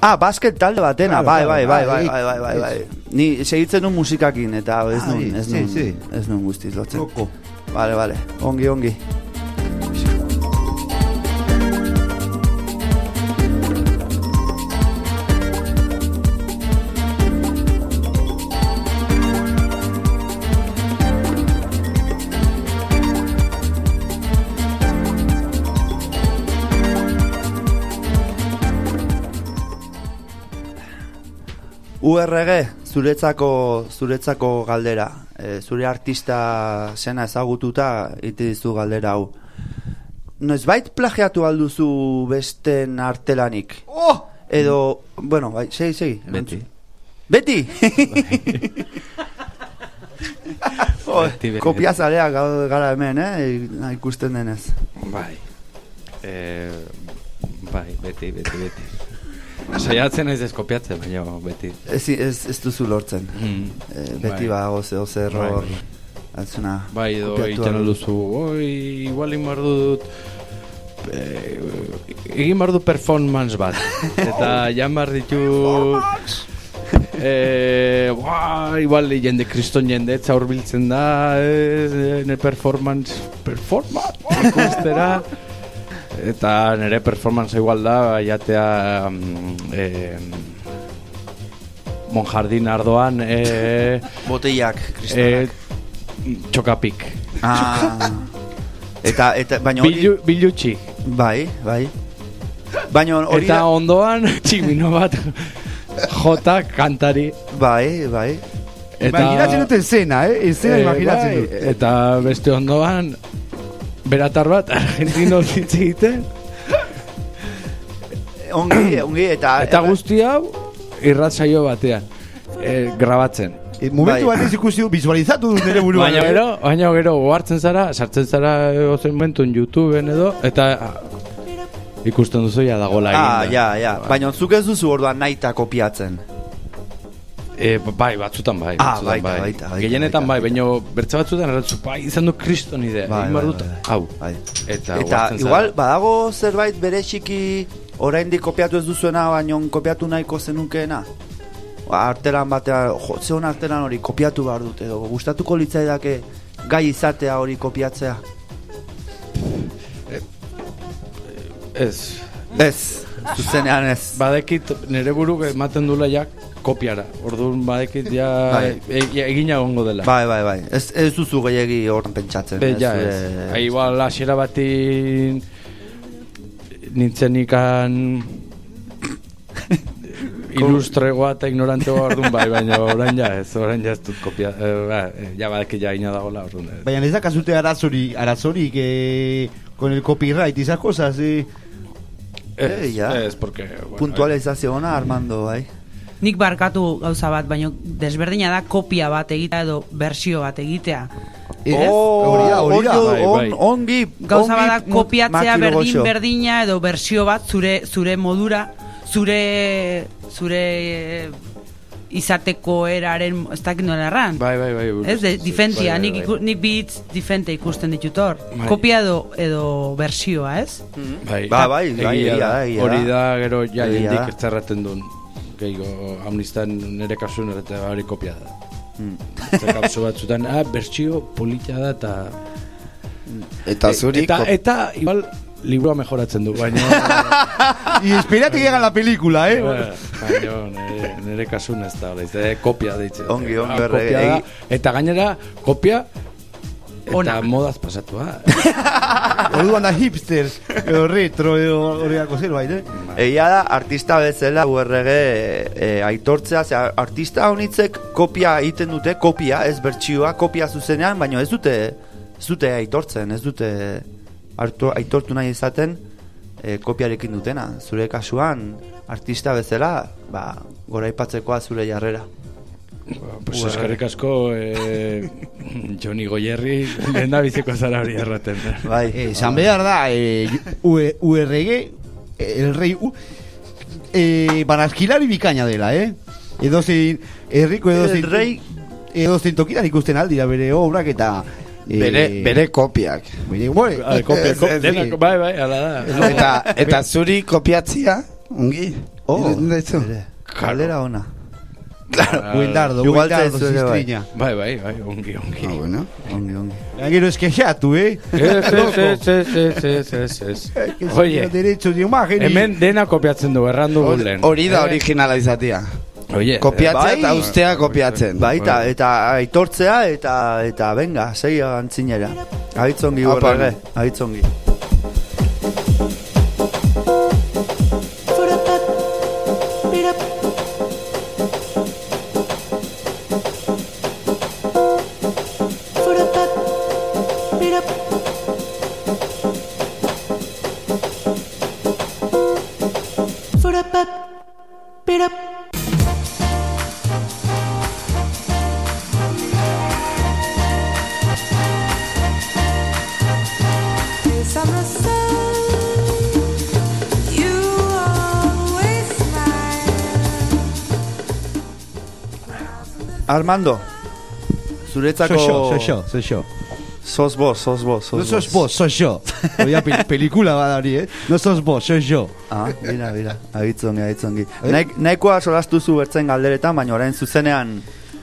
Ah, basket talde batena, bai, bai, bai, bai, bai, bai, bai, bai, bai. Ni segitzen nun musikakin eta ez Ah, nun, ez nun, ez nun guztiz lotzen. Vale, vale, ongi, ongi. URG, zuretzako, zuretzako galdera. E, zure artista zena ezagututa ite dizu galdera hau. Noizbait plagiatu alduzu besten artelanik? Oh! Edo, bueno, bai, segi, segi. Beti. Beti? oh, Beti, beti, kopia zaleak gau- gara hemen, eh? Ikusten denez. Bai. Eh, bai, beti, beti, beti. Saiatzen naiz ez kopiatzen, baina beti. Ez, ez, ez duzu lortzen. Mm. Eh, beti Bai. badago zeo zer hor. Bai. Atzuna, Bai, edo egiten duzu, oi, igual egin behar dut, eh, egin behar du performance bat. Eta jan behar ditu... Eh, buah, igual jende kriston jende etza hurbiltzen da, eh, performance, performance, ikustera. Eta nire performance igual da, jatea, mm, eh, Monjardin ardoan, eh, Botellak, eh, kristonak. txokapik. Ah. Eta, eta, baina hori... Bilu, bilutxi. Bai, bai. Baina hori... Eta ondoan tximino bat jota kantari. Bai, bai. Eta, Imaginatzen dut escena, eh? Escena eh, imaginatzen bai, dut. Eta beste ondoan beratar bat argentino hitz egiten. Ongi, ongi, eta... Eta guzti hau irratsaio batean. eh, grabatzen. E, momentu Bai. batez ikusi du, visualizatu dut nire buruan. Baina eh? gero, baina gero ohartzen zara, sartzen zara ozen momentun YouTubeen edo eta ah, ikusten duzu ja dagola Ah, ja, ja. Baina zuk ez duzu orduan nahi kopiatzen. E, bai, batzutan bai. Ah, batzutan baita, bai. baita, baita, Gehienetan bai, baina bertza batzutan erratzu, bai, izan du kriston idea. Bai, bai, dut, bai. hau. Bai. Eta, Eta igual, badago zerbait bere txiki oraindik kopiatu ez duzuena, baino kopiatu nahiko zenukeena? Artelan batea, jo, ze hon artelan hori kopiatu behar dut, edo gustatuko litzaidake gai izatea hori kopiatzea? Ez. Ez, zuzenean ez. Badekit, nire buruk ematen dula ja kopiara. Orduan badekit ja Bai. e, e, egina egongo dela. Bai, bai, bai. Ez, ez duzu gehiagi horren pentsatzen. Be, ja, zure- ez. Ai, igual, hasiera batin nintzen ikan ilustregoa eta ignorantegoa orduan bai, baina orain ja ez, orain ja ez dut kopia, eh, ba, eh, ja badaki ja ina dagoela orduan. eh. Baina ez da kasute arazori, arazorik eh, con el copyright y esas cosas, eh. Ez, Eh, ja. ez, porque... Bueno, Puntualizazio ona, Armando, bai. Nik barkatu gauza bat, baina desberdina da kopia bat egitea edo bersio bat egitea. Ez? hori da, hori da. on- Bai, bai. on- ongi, Gauza bada mu- kopiatzea berdin berdina edo bersio bat zure zure modura, zure zure eh, izateko eraren, ez dakit nola erran. Bai, bai, bai. Ez, de, difentia, bai, bai, bai. nik bitz difente ikusten ditut hor. Bai. Kopia edo, edo bersioa, ez? Bai, Ba, bai, bai, egia Hori da. gero ja jendik zerraten duen. Gehiago, amnistan nire kasun eta hori kopia da. Mm. Eta kapsu batzutan, ah, bertsio polita da eta... Eta zuri eta, eta, igual, liburua mejoratzen du, baina... Y espérate que hagan la película, eh. Ba, baina nire, nire kasun ez da, ez kopia deitze. Ongi, ongi, Ah, erre- kopia da, Eta gainera, kopia, eta Ona. modaz pasatua. Orduan da hipsters, edo retro, edo horreako zerbait, eh. Egia da, artista bezala URG e, aitortzea, ze artista honitzek kopia egiten dute, kopia, ez bertsioa, kopia zuzenean, baina ez dute, ez dute aitortzen, ez dute hartu, aitortu nahi izaten e, kopiarekin dutena. Zure kasuan, artista bezala, ba, goraipatzekoa zure jarrera. Ba, Pues eskerrik asko eh, Johnny Goyerri lehen da biziko zara hori erraten. Bai, Eh, esan behar da, eh, U- URG, el rey, U, eh, banaskilari bikaina dela, eh? Edo zein, erriko edo zein... El rey- Edo zein tokitan ikusten aldira bere obrak eta... eh, bere, bere kopiak. Bere, bueno, Ah, kopia, Ez, kopia, ez, dena, sí. bai, bai, ala da. Eta, eta zuri kopiatzia, ongi. Oh, Galdera ona. Igual buendardo, zaizu ere bai. zistriña. Bai, bai, bai, ongi, ongi. Ah, bueno. Ongi, ongi. Gero eskexatu, eh? Ez, ez, ez, ez, ez, ez, ez, ez. Que se Oye, tiene derechos de imagen hemen dena kopiatzen du, errandu gulen. Hori da Eh, originala izatea. Oye, Kopiatzea bai. eta ustea kopiatzen. Baita, eta aitortzea, eta, eta venga, sei antzinera. Abitzongi Apa. URG, Armando, zuretzako... Soy yo, soy yo, soy yo. Sos vos, sos vos, sos No sos vos, soy yo. Oia, pel pelikula bada hori, eh? No sos vos, soy yo. Ah, mira, mira, abitzongi, abitzongi. Naik, nahikoa solastu zu bertzen galderetan, baina orain zuzenean,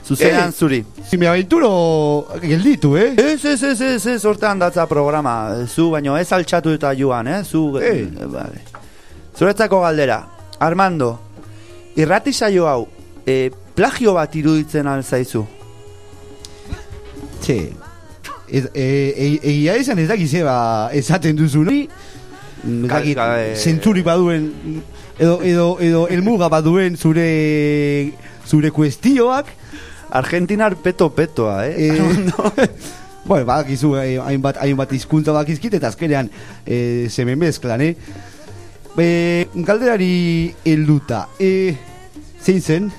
zuzenean Eh. zuri. Si me aventuro gelditu, eh? Ez, ez, ez, ez, ez, hortan datza programa. Zu, baino ez altxatu eta joan, eh? Zu, Eh. eh, vale. Zuretzako galdera. Armando, irrati saio hau, eh, plagio bat iruditzen alzaizu. Txe. Ez, e, e, egia esan ez dakiz eba esaten duzu hori Mm, ez Ka- dakit ka- eh. zentzuri baduen edo, edo, edo elmuga baduen zure zure kuestioak Argentinar peto-petoa, eh? eh, bueno, badakizu eh, hainbat, hainbat hizkuntza bakizkit eta azkenean eh, se mezklan, eh? E, galderari helduta e, zein zen?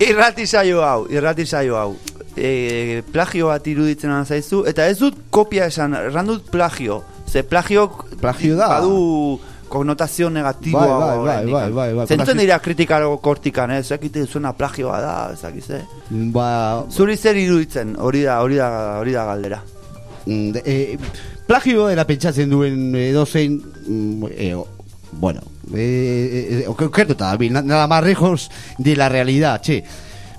Irrati saio hau, irrati saio hau. E, plagio bat iruditzen zaizu eta ez dut kopia esan, erran dut plagio. Ze plagio Plagio da. badu konnotazio negatiboa. Bai, bai, bai, bai, bai, bai. Zentzen dira kritikaro kortikan, ez? Ekite zuena plagioa da, ezakiz, eh? Ba, Zuri zer iruditzen, hori da, hori da, hori da galdera. Mm, de- eh, plagio dela pentsatzen duen edozein mm, eh, o- bueno eh, eh, okertuta dabil, na- nada más lejos de la realidad che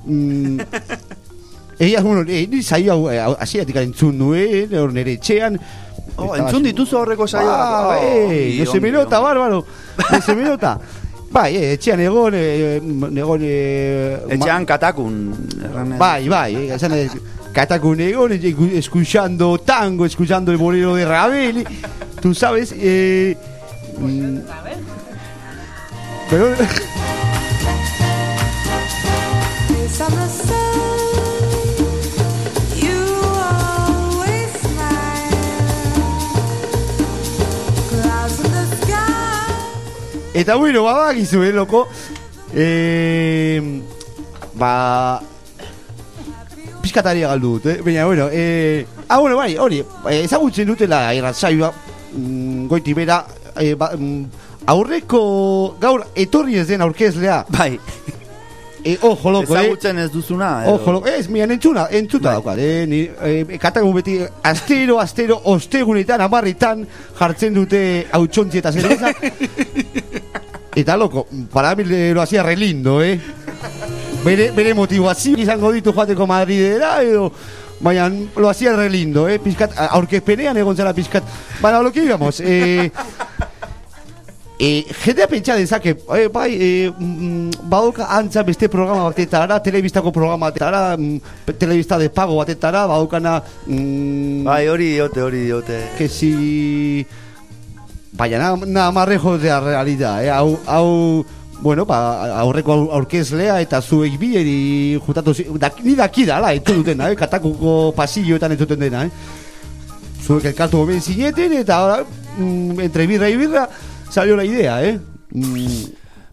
mm, Egia, bueno, eh, ni saio eh, hasieratik entzun nuen, hor nere etxean. Oh, entzun dituzu aurreko saioak. Ah, eh, no se me nota, bárbaro. No se me nota. Bai, eh, etxean egon, eh, egon... Eh, Etxean katakun. Bai, bai, eh, esan ez, Catacun Egon, escuchando tango, escuchando el bolero de Ravel, tú sabes, eh, mm, pero eta bueno, badakizu, eh, loko, eh, ba, pizkataria galdu dut, eh, baina, bueno, eh, ah, bueno, bai, hori, eh, ezagutzen dutela irratzaioa, mm, goiti bera, eh, ba, mm, aurreko gaur etorri ez den aurkezlea, Bai, eh, ojo loko, eh, ezagutzen ez duzuna. edo- Ojo, lo- ez, mian entzuna, entzuta daukat, eh, ni, eh, katagun beti, astero, astero, ostegunetan, amarritan, jartzen dute hautsontzi eta cerveza. eta loko, para mí lo hacía re lindo, eh. Bere, bere motivazio izango ditu joateko Madridera, edo, baina lo hacía re lindo, eh, pizkat, a- aurkezpenean egon zela pizkat. Baina, lo que íbamos, eh, E, jendea pentsa dezake, e, bai, e, mm, badauka antza beste programa batetara, telebistako programa batetara, mm, telebista de pago batetara, badaukana, mm, Bai, hori diote, hori diote. que si... Baina, nada, nada más lejos de la realidad, eh? Hau, hau, bueno, ba, aurreko aur- aurkezlea eta zuek bieri jutatu, dak, ni daki dala, entzun dutena, eh? Katakuko pasilloetan entzuten dena, eh? Zuek elkartu gomen zineten, eta ahora, mm, entre birra y birra, salió la idea, eh? Mm,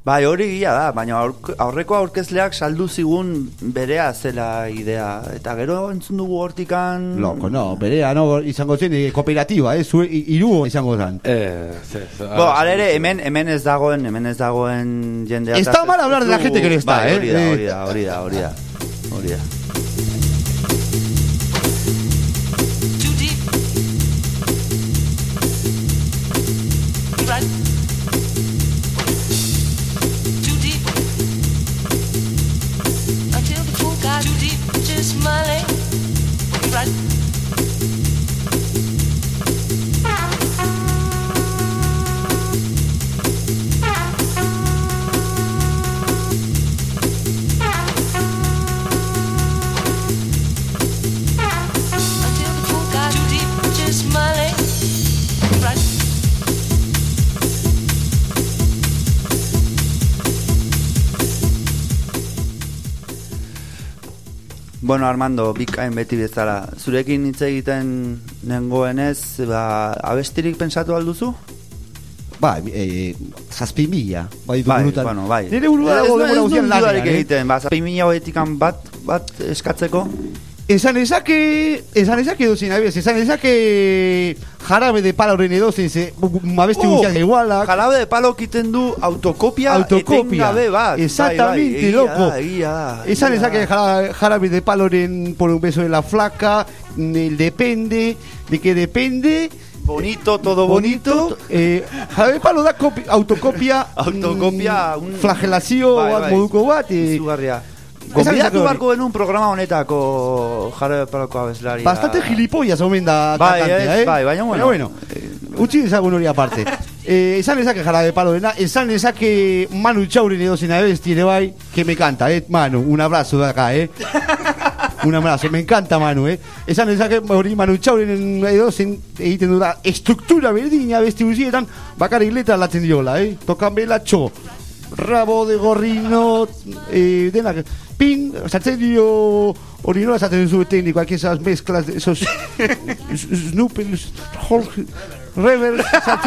Bai, hori gila da, baina aurreko aurkezleak saldu zigun berea zela idea. Eta gero entzun dugu hortikan... Loko, no, berea, no, izango zen, eh, kooperatiba, eh? Zue, i- iru izango zen. Eh, ze, ze, Bo, ala ere, hemen, hemen ez dagoen, hemen ez dagoen jendea. Está mal hablar de la gente que no está, bai, eh. Hori da, Eh. hori da, hori da, hori da. Hori da. Bueno, Armando, bikain beti bezala. Zurekin hitz egiten nengoenez, ba, abestirik pensatu alduzu? Ba, eh, zazpi mila, bai, Bai, bueno, bai. Nire burua dago denbora guztian lanean, eh? egiten, ba, zazpi mila bat, bat eskatzeko? Esan ezake, esan ezake duzin, abez, esan ezake jarabe de pala horren ze, mabesti Oh, guztiak igualak. Jarabe de palo kiten du autokopia, Autocopia. etengabe bat. Exactamente, bai, bai, loco. egia Esan ezake jarabe de paloren por un beso de la flaca, el depende, de que depende, Bonito, todo bonito. Eh, jarabe de palo da autocopia, Autocopia, mm, un- flagelazio Bai, bat moduko bat, eh, Hori. barko benun programa honetako jarabe de paloko abeslaria. Bastante gilipollas omen da Bai, eh? bai, baina bueno. bueno, utzi dezagun hori aparte. eh, esan ezake jarabe palo dena, esan ezake Manu Txauren edo zena ere bai, que me canta, eh? Manu, un abrazo de acá, eh? un abrazo, me encanta Manu, eh? Esan ezake hori Manu Txauren edo zen egiten du da estruktura berdina besti guztietan, bakarrik letra latzen diola, eh? Tokan bela txo, rabo de gorrino, eh, denak, pin, sartzen dio hori nola esaten duzu teknikoak esas mezclas de esos snoopers, revers,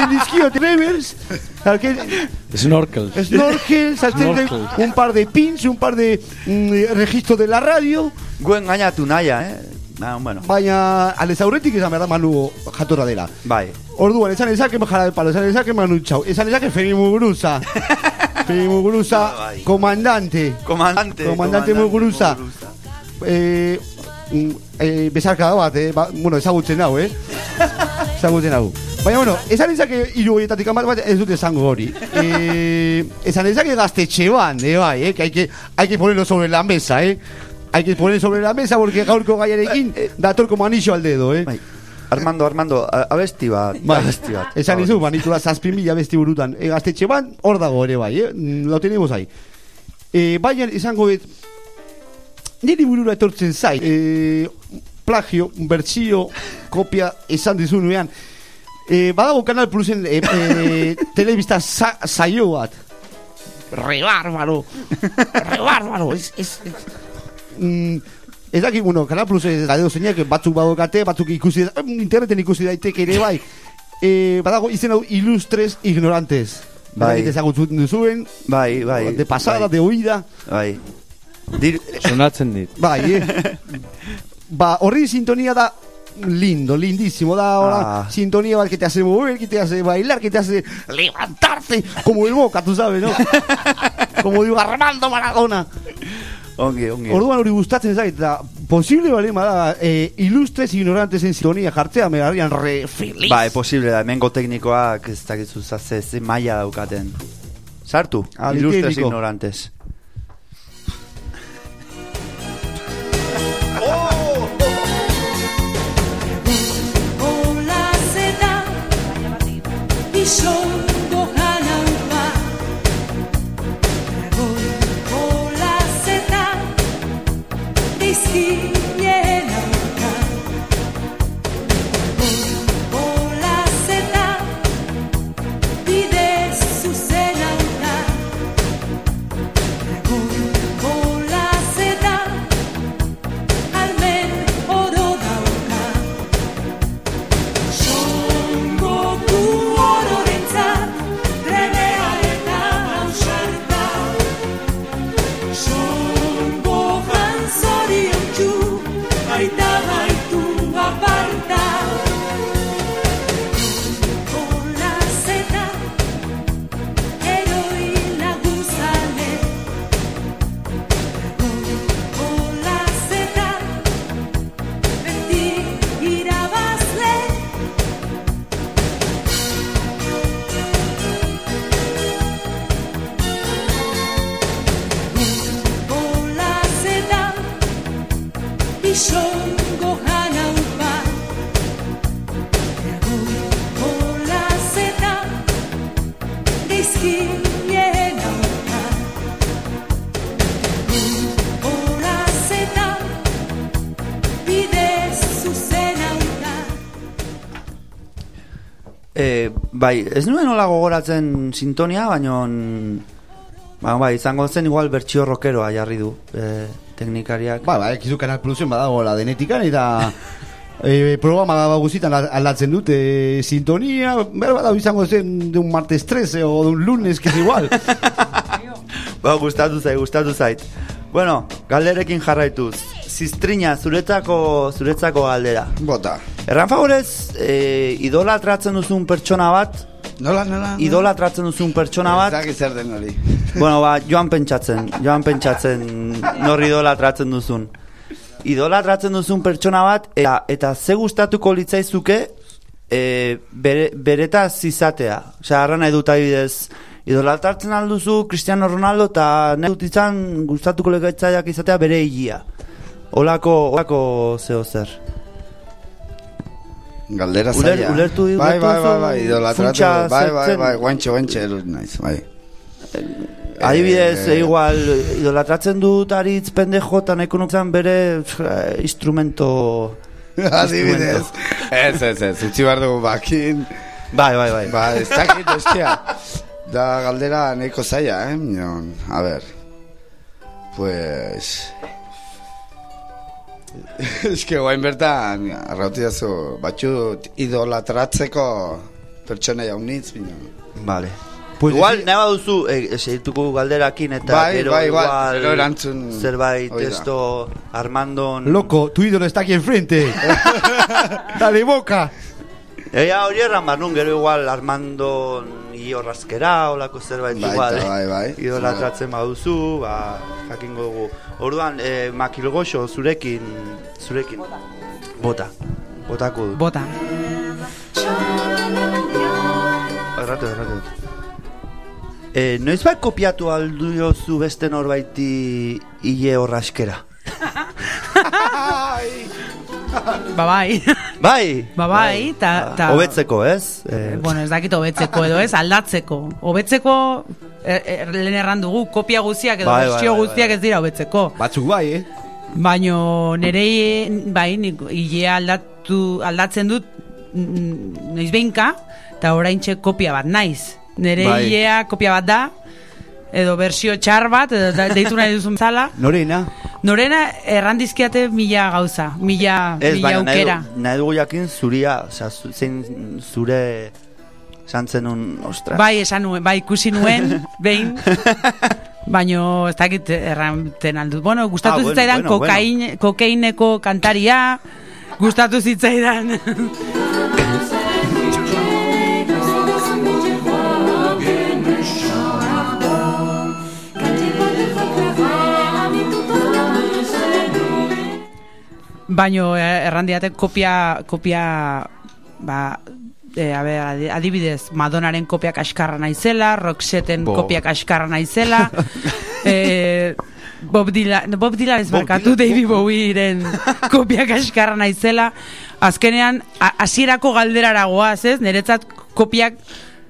dizkio revers, sartzen Snorkels. snorkel, Snorkel. un par de pins, un par de mm, registro de la radio, Guen gainatu naia, eh? Ah, bueno, baina aldez aurretik esan behar da manu jatorra dela. bai. Orduan, esan ezake jara de palo, esan ezake manu txau, esan ezake Femi Muguruza, Femi Muguruza, Bai. comandante, Comandante. Comandante Muguruza. eh, eh, besarka bat, eh, ba, bueno, ezagutzen hau, eh? ezagutzen hau. Baina, bueno, esan ezake hiru horietatik bat, ez dut esango hori. Eh, esan ezake gaztetxe ban, eh, bai, eh, que hay que, hay que ponerlo sobre la mesa, eh? Hay que poner sobre la mesa porque gaurko gaiarekin dator como anillo al dedo, eh? Bai. Armando, Armando, a- abesti bat. Bai, abesti bat. esan izu, banitu da zazpin mila besti burutan. E, gaztetxe ban, hor dago ere bai, eh? Mm, Lo tenemos ahí. E, baina, esango bet, niri burura etortzen zait. E, plagio, bertsio, kopia, esan dizunuean. E, badago Kanal Plusen e, e, telebista sa, saio bat. Re bárbaro. Re bárbaro. Es, es, es, mm, ez dakit, bueno, Kanal Plus ez gadeo zeinak, batzuk badokate, batzuk ikusi, mm, interneten ikusi daiteke ere bai. E, badago izen hau ilustres ignorantes. Bai. Ezagutzen duzuen, Bai, bai. de pasada, bai, de oída. Bai. Dir, Sonatzen dit. Bai, eh? ba, horri sintonía da lindo, lindísimo, da ahora Ah. sintonía va, que te hace mover, que te hace bailar, que te hace levantarte, como el Boca, tú sabes, ¿no? como digo, Armando Maradona. Ongi, ongi. Orduan hori gustatzen zait, da, posible bale da, eh, ilustres ignorantes en sintonía jartzea, me harían re feliz. Bai, posible da, hemengo teknikoak ez dakizu zaze, ze maila daukaten. Sartu, ilustres ignorantes. Bai, ez nuen nola gogoratzen sintonia, baino ba, bai, izango zen igual bertsio rockeroa jarri du e, teknikariak. Ba, ba, ekizu Kanal Plusen badago la denetikan eta e, programa guzitan aldatzen dute sintonía, behar bada izango zen de un martes 13 o de un lunes, que es igual. Ba, gustatu zait, gustatu zait. Bueno, galderekin jarraituz. ziztrina, zuretzako, zuretzako galdera. Bota. Erran favorez, e, idolatratzen duzun pertsona bat, Nola, nola? idolatratzen duzun pertsona bat, dakit zer den hori. bueno, ba, joan pentsatzen, joan pentsatzen nor idolatratzen duzun. Idolatratzen duzun pertsona bat, eta, eta ze gustatuko litzaizuke e, bere, beretaz izatea. Osea, arra nahi dut adibidez, idolatratzen alduzu Cristiano Ronaldo eta nahi dut izan gustatuko lekaitzaiak izatea bere higia. Olako, olako zeo zer. Galdera Uler- zaila. ulertu- Bai, bai, bai, duzu bai, idolatratu. Bai, bai, bai, guantxe, guantxe erut naiz, bai. Adibidez, Eh, igual, idolatratzen dut aritz pendejo eta nahiko nukean bere eh, instrumento... Adibidez. Ez, ez, ez, utzi behar dugu bakin. Bai, bai, bai. Ba, ez dakit, estia. Da galdera nahiko zaila, eh? Minon, a ver. Pues... Que guain bertan, arrauti dazu, batxut idolatratzeko pertsona jaunitz, minon. Vale. Pues igual, nahi baduzu, eh, segituko galderakin eta Bai, gero bai, igual, igual gero erantzun zerbait hori da. esto Armandon... Loco, tu ídolo está aquí enfrente. Dale boca. Ea hori erran bar nun, gero igual Armandon iorrazkera, olako zerbait Baita, igual. bai, bai. Idolatratzen baduzu, ba, jakingo dugu. Orduan, eh, makilgoxo zurekin, zurekin. Bota. Botako dut. Bota. Erratu, erratu. Eh, noiz bai kopiatu aldiozu beste norbaiti hile horraskera? Ba bai. Bai! Ba bai, ta, ta... Hobetzeko, ez? Eh, Bueno, ez dakit hobetzeko edo ez, aldatzeko. Hobetzeko, er, er, lehen erran dugu, kopia guztiak edo Bai, bai, versio bai, guztiak ez dira hobetzeko. Batzuk bai, eh? Baino nire, bai, nik hilea aldatu, aldatzen dut mm, noiz behinka, eta oraintxe kopia bat naiz. Nire Bai. hilea kopia bat da, edo versio txar bat, edo deitu nahi duzun zala. Norena. Norena errandizkiate mila gauza, mila, ez, mila baina nahi, aukera. nahi dugu jakin zuria, osea, zu, zein zure santzen un, ostras. Bai, esan nuen, bai, ikusi nuen, behin, baino ez dakit erranten aldut. Bueno, gustatu Ah, bueno, zitzaidan bueno, kokain, kokeineko kantaria, gustatu zitzaidan. Baino eh, errandiate kopia, kopia, ba, e, a ber, adi- adibidez, Madonaren kopia kaskarra naizela, Roxeten Bo. kopia kaskarra naizela, e, Bob Dylan, Bob Dylan ez markatu, David Bowieren kopia kaskarra naizela, azkenean, hasierako galderara goaz, ez, niretzat kopiak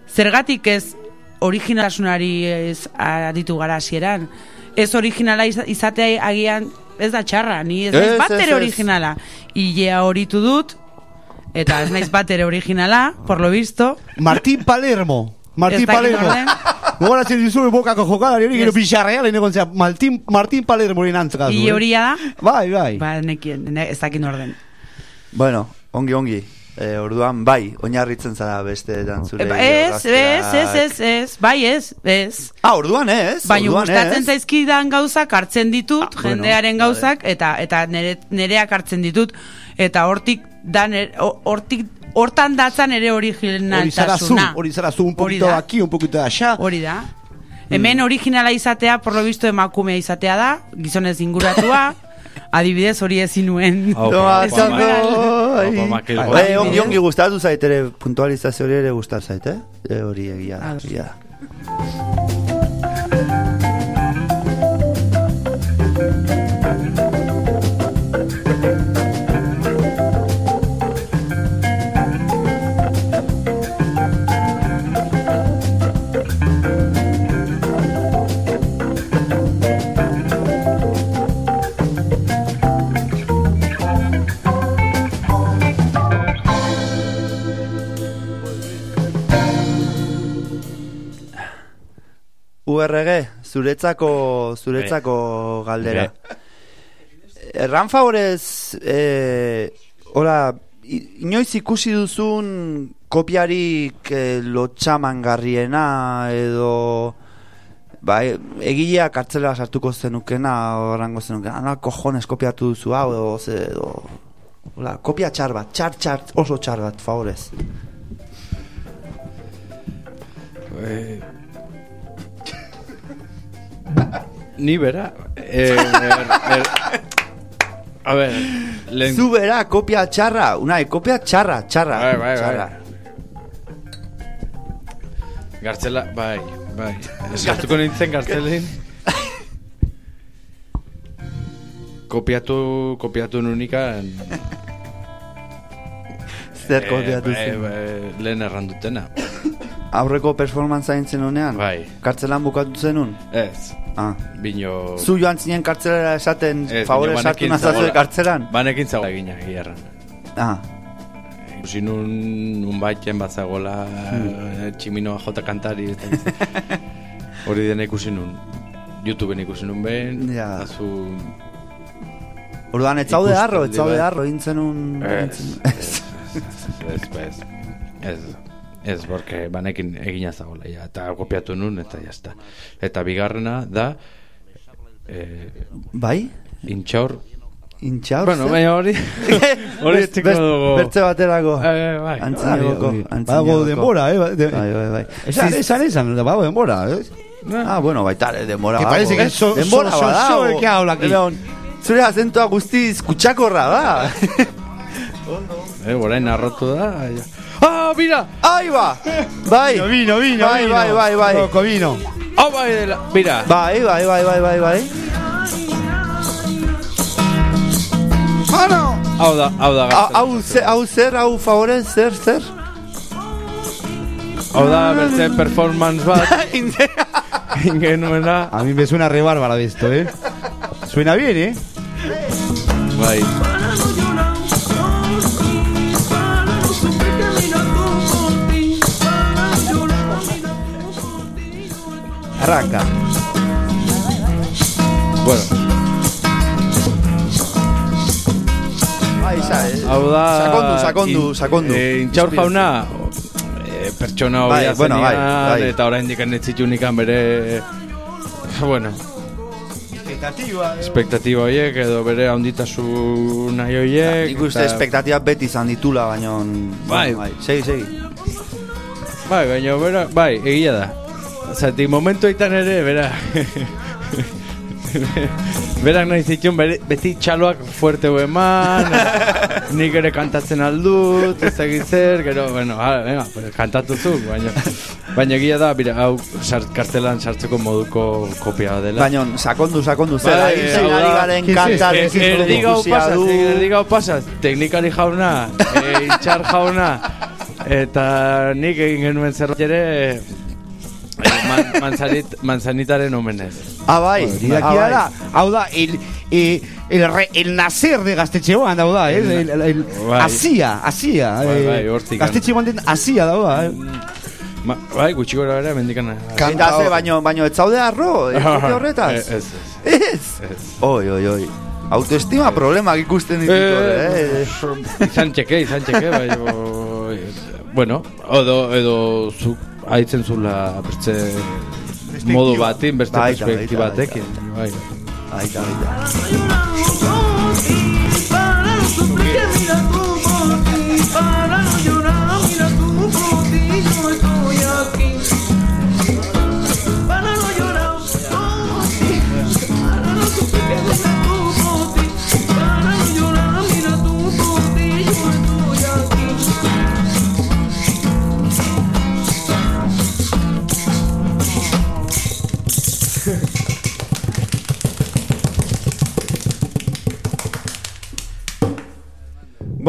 zergatik ez originalasunari ez aditu gara hasieran. Ez originala iz- izatea agian ez da txarra, ni ez naiz Ez, bat ez, ere ez. originala. Ilea horitu dut, eta ez naiz bat ere originala, por lo visto. Martín Palermo. Martín Palermo. orden. Gogoratzen dizu bokako jokalari hori, gero pixarrean lehen egon Martín, Martín Palermo hori nantzaka Ile horia da, Bai, bai. ba, nekien, ne, ez dakit orden. Bueno, ongi, ongi. Eh, orduan, bai, oinarritzen zara besteetan zure. Ba, ez, ez, ez, ez, ez, bai ez, ez. Ah, orduan ez. Baina orduan gustatzen zaizkidan gauzak hartzen ditut, Ah, bueno, jendearen vale. gauzak, eta eta nere, nereak hartzen ditut, eta hortik da nere- ho- hortik hortan datzan ere Hori originaltasuna. hori zara zu, un Hori poquito da. aquí, un poquito allá. Hori da. Hemen originala izatea, por lo visto emakumea izatea da, gizonez inguratua, adibidez hori ezin nuen. Hau, Toma, Opa, zango, Opa, ai. Makel, Bai, bai. ongi, ongi gustatu zait ere puntualizazio hori ere gustatu zait, eh? E, hori egia egia URG, zuretzako, zuretzako galdera. Erran favorez, eh, hola, inoiz ikusi duzun kopiarik eh, lotxamangarriena edo Bai, egilea kartzela sartuko zenukena, orango zenukena, ana, cojones kopiatu duzu hau, edo, ze, edo, hola, kopia txar bat, txar, txar, oso txar bat, favorez. Eh, Ni bera eh, er, er, A ver lehen, Zu bera, kopia txarra, unai, kopia txarra, txarra, Bai, bai, bai. Gartzela, bai, bai. Sartuko nintzen gartzelein Kopiatu, kopiatu nunikan Zer kopiatu bai, zen. bai, Lehen errandutena Aurreko performantza aintzen honean? Bai. Kartzelan bukatu zenun? Ez, Ah. bino Zu joan zinen kartzelera esaten, Ez, favore banekin nazazue kartzelan? Banekin zagoela egina gierran Ah, Ikusi nun, nun baiten bat zagoela hmm. tximinoa jota kantari eta hori dena ikusi nun Youtubeen ikusi nun behin Ja. eta zu orduan, ez zaude Ikusten harro, ez zaude dira. harro, intzenun... Ez, ez, ez, ez, ez, ez, porque banekin egina zagoela, ja, eta kopiatu nun, eta jazta. Eta bigarrena da, eh, Bai? intxaur, Intxaur, bueno, baina hori, hori etziko best- dugu. Bertze baterako. Eh, bai, Antzinegoko, Badago antzinegoko. denbora, eh? ba- de- Bai, bai, bai. Esan, esan, esan, badago denbora, eh? Ah, bueno, baita, denbora Que parece que Eh, so- denbora so- so- el que habla aquí. Leon, Zure azentua guztiz kutsakorra da. eh, orain arrotu da, ja. Ah, mira, Ahí va. Bai. Vino, vino, vino, Bai, vino. bai, bai, bai. Loco, vino. oh, bai, dela, mira, Bai, bai, bai, bai, bai, bai. Mano! hau da, hau da, Hau, gartzela. hau, ze- hau zer, hau favorez, zer, zer? hau da, bertze performance bat, ingenuena, A mí me suena re bárbaro esto, ¿eh? Suena bien, ¿eh? bai, Arranca. bueno, Bai, sa, eh. hau da... Sakondu, sakondu, sakondu. Eh, intxaur jauna, eh, pertsona Bai, hobia bueno, bai, bai. eta orain dikan ez zitunikan bere... Bueno, Expectativa. espektatiba horiek edo bere handitasun nahi horiek. Nik uste espektatibak beti izan ditula, baina... Bai. bai. Segi, segi. Bai, baina bera, bai, egia da. Zati, momentu eitan ere, bera... Berak nahi zituen beti txaloak fuerte eman, nik ere kantatzen aldut, ez zer, gero, bueno, ah, venga, pues, kantatu zu, baina, baina egia da, bira, hau sart, kartelan sartzeko moduko kopia dela. Baina, sakondu, sakondu, zer, Bai, hau ari garen ¿Qué es kantaren Eh, Erdigau pasaz, erdigau pasaz, teknikari jauna, e, intxar jauna, eta nik egin genuen zerbait ere, man, manzanit, manzanitaren omenez. Ah, bai. Ah, aquí bai. da, hau da, el, eh, el, re, el nacer de Gaztetxeoan, hau da, eh? El, el, el, Bai. asia, asia. Bai, eh, bai, hortik. Gaztetxeoan den asia da, eh? Ma, bai, gutxi gora bera, mendikana. Kan- Eta ze, baino, baino, ez zaude arro, ekote horretaz? Eh, Ez, ez. Ez? Ez. Oi, oi, oi. Autoestima problemak ikusten ditut, eh? Eh, izan txeke, izan txeke, bai, o, bueno, edo, edo zu, haitzen zula beste modu batin, beste Baita, perspektiba baita, batekin. Bai.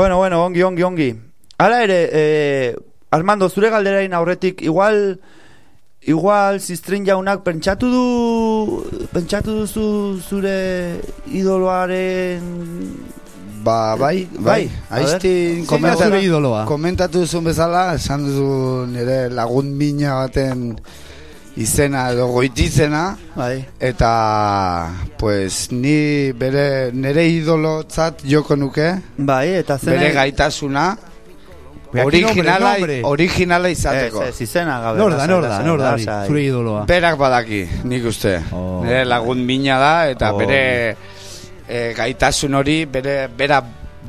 Bueno, bueno, ongi, ongi, ongi. Hala ere, eh, Armando, zure galderain aurretik, igual, igual, zistrin jaunak pentsatu du, pentsatu duzu zure idoloaren... Ba, bai, Bai, bai. Aiztin zure idoloa? komentatu duzun bezala, esan duzu nire lagun mina baten izena edo goitizena, Bai. eta pues ni bere nire idolotzat joko nuke, Bai, eta zen... bere gaitasuna, Originala, originala izateko. Ez, ez, izena gabe. Nor da, nor da, nor da, zure idoloa. Berak badaki, nik uste. Oh. Nire lagun mina da, eta Oh. bere e, gaitasun hori, bere, bera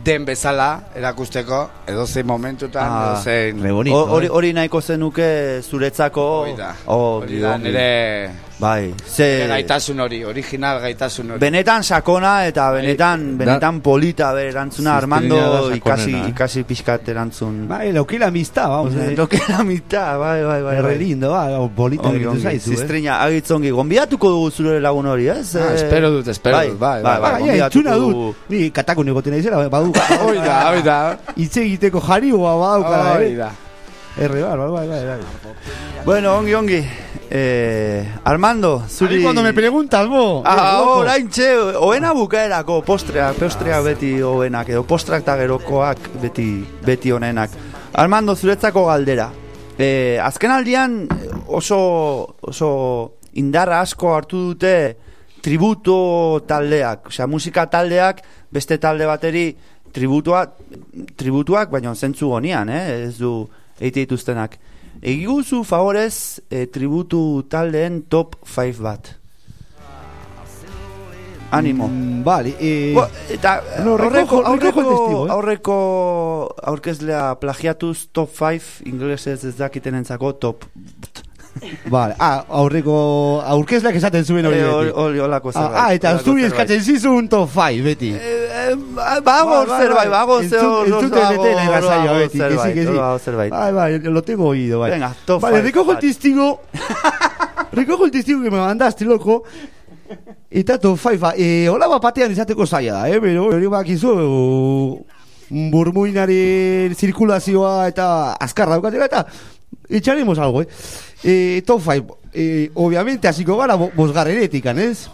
den bezala erakusteko, edozein momentutan, Ah, edozein... Hori eh? hori nahiko zenuke zuretzako. Hori da, hori da, ongi. nire, Bai, ze... gaitasun hori, original gaitasun hori. Benetan sakona eta benetan benetan polita bere erantzuna Armando da ikasi eh? ikasi pixkat erantzun. Bai, lo que la amistad, vamos. eh. Lo que la mitad, bai, bai, bai. Re bai. lindo, ba, bolita Ongi, egitu ongi, zaizu, eh? ziztrina, agitzongi, gonbiatuko dugu zure lagun hori, ez? Ah, Eh, espero dut, espero bai, dut, bai, bai, bai, Ba, bai, gonbidatuko entzuna dugu. dut. Ni katakun egoten naizela, badu. Hoi da, hoi da. Hitz egiteko jarioa badaukala, Hoi da. Erre, bai, bai, bai, bai, bai. Bueno, ongi, ongi. Eh, Armando, zuri... mí cuando me preguntas, bo. Ah, eh, loco. oraintxe, oena bukaerako postreak, postreak beti oenak, edo postrak eta gerokoak beti, beti onenak. Armando, zuretzako galdera. Eh, azken aldian oso, oso indarra asko hartu dute tributo taldeak, osea, musika taldeak beste talde bateri tributua, tributuak, baina zentzu honian, eh? ez du eite dituztenak. Egiguzu favorez eh, tributu taldeen top 5 bat. Animo. Mm, Vale, eh... Bo, eta no, recojo el testigo, eh. aurreko aurkezlea plagiatuz top 5 inglesez ez dakiten entzako top Vale, ah, aurreko aurkezleak esaten zuen hori Eh, beti. hori- hori olako zerbait. Ah, ah, eta zuri eskatzen zizun top 5, beti. Eh, eh, Bago Bai, bai, zerbait, bai. bago Entzun- zerbait. entzuten detela irratsaioa beti, que sí, que. Bai, bai, lo tengo oído, bai. Venga, top Vale, recojo el testigo. recojo el testigo que me mandaste, loco. Eta top 5, eh, hola bat batean izateko zaila da, eh, pero hori bakizu, burmuinaren zirkulazioa eta azkarra daukatela eta echaremos algo, eh. Eh, top 5, eh, obviamente hasiko gara bo- bosgarrenetikan, ez?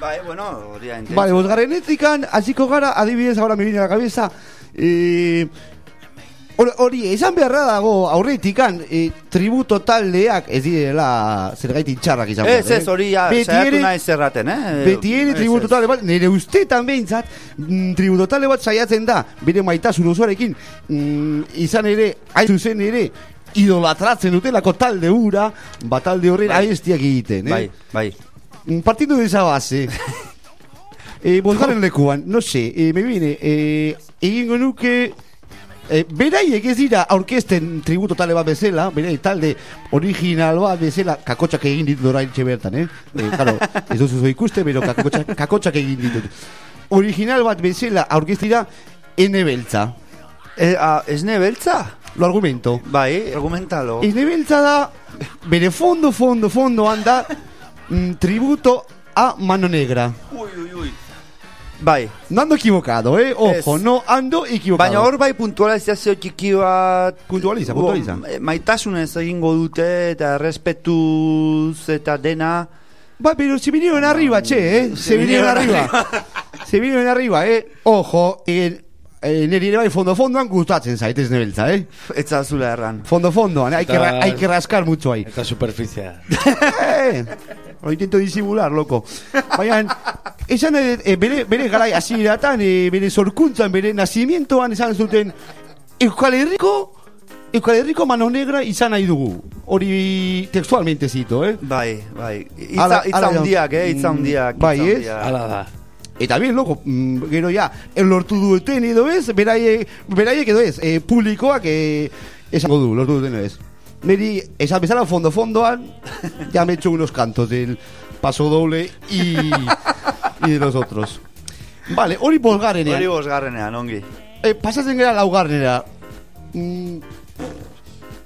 Bai, bueno, hori da Vale, bosgarrenetikan hasiko gara, adibidez, ahora me viene a la cabeza, eh, hor- hori, esan beharra dago aurretikan, eh, tributo taldeak ez direla zergaitik txarrak izan Ez, ez, hori ja, saiatu nahi zerraten, eh? Beti ere tributo talde bat, nire ustetan behintzat, mm, tributo talde bat saiatzen da, bere maitasun osoarekin, mm, izan ere, hain zuzen ere, idolatratzen dutelako talde hura, bat talde horren Bai. abestiak egiten, eh? Bai, bai. Mm, Partiendo de esa base, eh, bosgarren lekuan, no sé, eh, me viene, eh, egingo nuke, eh, beraiek ez dira aurkezten tributo talde bat bezala, beraiek talde original bat bezala, kakotxak egin ditut orain bertan, eh? eh claro, ez duzu ikuste, pero kakotxak, kakotxak egin ditut. Original bat bezala aurkeztira, ene beltza. E, a, esne beltza? Lo argumento. Bai, argumentalo. Esne beltza da, bere fondo, fondo, fondo anda, mm, tributo a Mano Negra. Ui, ui, ui. Bai, No ando equivocado, eh? Ojo, Ez. no ando equivocado. baina hor bai puntualizazio txiki bat Puntualiza, puntualiza. Bo, eh, maitasunez egingo dute eta respetuz eta dena Va, pero se vinieron arriba, che, ¿eh? Se, vinieron, arriba. se vinieron arriba, ¿eh? Ojo, en, en niri ere bai fondo fondoan gustatzen zait ez nebeltza, eh? ez zazula erran. Fondo fondoan, hay que, hay rascar mucho ahí. Eta superficia. eh, lo intento disimular, loco. Baina, esan eh, eh, bere, bere garai hasieratan, eh, bere sorkuntzan, bere nacimientoan esan zuten Euskal Herriko Euskal Herriko mano negra izan nahi dugu. Hori textualmente zito, eh? Bai, bai. Ala- Itza, itza ala- hundiak, eh? Itza Mm, hundiak. bai, itza ez? Hala da. Eta bien, loko, mm, gero ja, el lortu duten edo ez, beraiek, beraiek edo ez, eh, publikoak eh, esango du, lortu duten edo ez. Neri, esan bezala fondo fondoan, ya me he hecho unos cantos del paso doble y, y de los otros. Vale, hori bosgarrenean. Hori bosgarrenean, ongi. Eh, pasatzen gara laugarnera. Mm,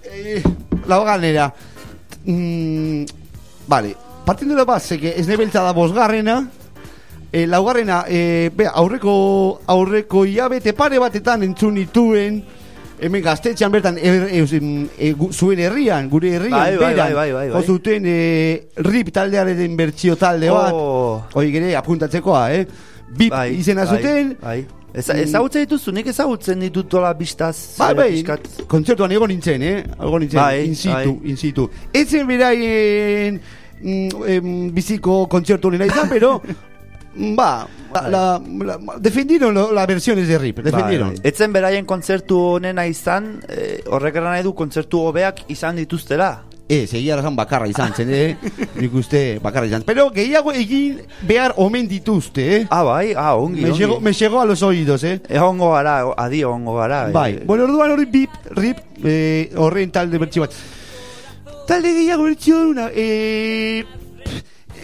eh, laugarnera. Mm, vale, partiendo de la base que ez nebeltza da bosgarrena, eh, laugarrena, eh, be, aurreko, aurreko hilabete pare batetan entzun nituen, hemen gaztetxean bertan, er, e, e, gu- zuen herrian, gure herrian, Bai, bai, beran, bai, bai, bai, bai. eh, RIP taldearen bertsio talde bat, Oh. hori gere apuntatzekoa, eh? Bip Bai, izena bai, zuten, Bai. Eza, ezagutzen dituzu, nik ezagutzen ditut tola bistaz. Bai, bai, pixkat. kontzertuan egon nintzen, eh? Egon nintzen, Bai, in situ, bai. in situ. Etzen beraien mm, em, biziko kontzertu nena izan, pero Va, la, la, la- defendieron las versiones de Rip, defendieron. Bai, bai. Etzen beraien kontzertu onena izan, eh, horrek nahi du kontzertu hobeak izan dituztela. Ez, egia esan bakarra izan zen, eh? Nik uste bakarra izan. Pero gehiago egin behar omen dituzte, eh? Ah, bai, ah, ongi, Me ongi. llegó, me llegó a los oídos, eh? Egongo gara, adi egongo gara. Bai, eh. bueno, orduan hori bip, rip, eh, horren talde bertsi bat. Talde gehiago bertsi duna, eh,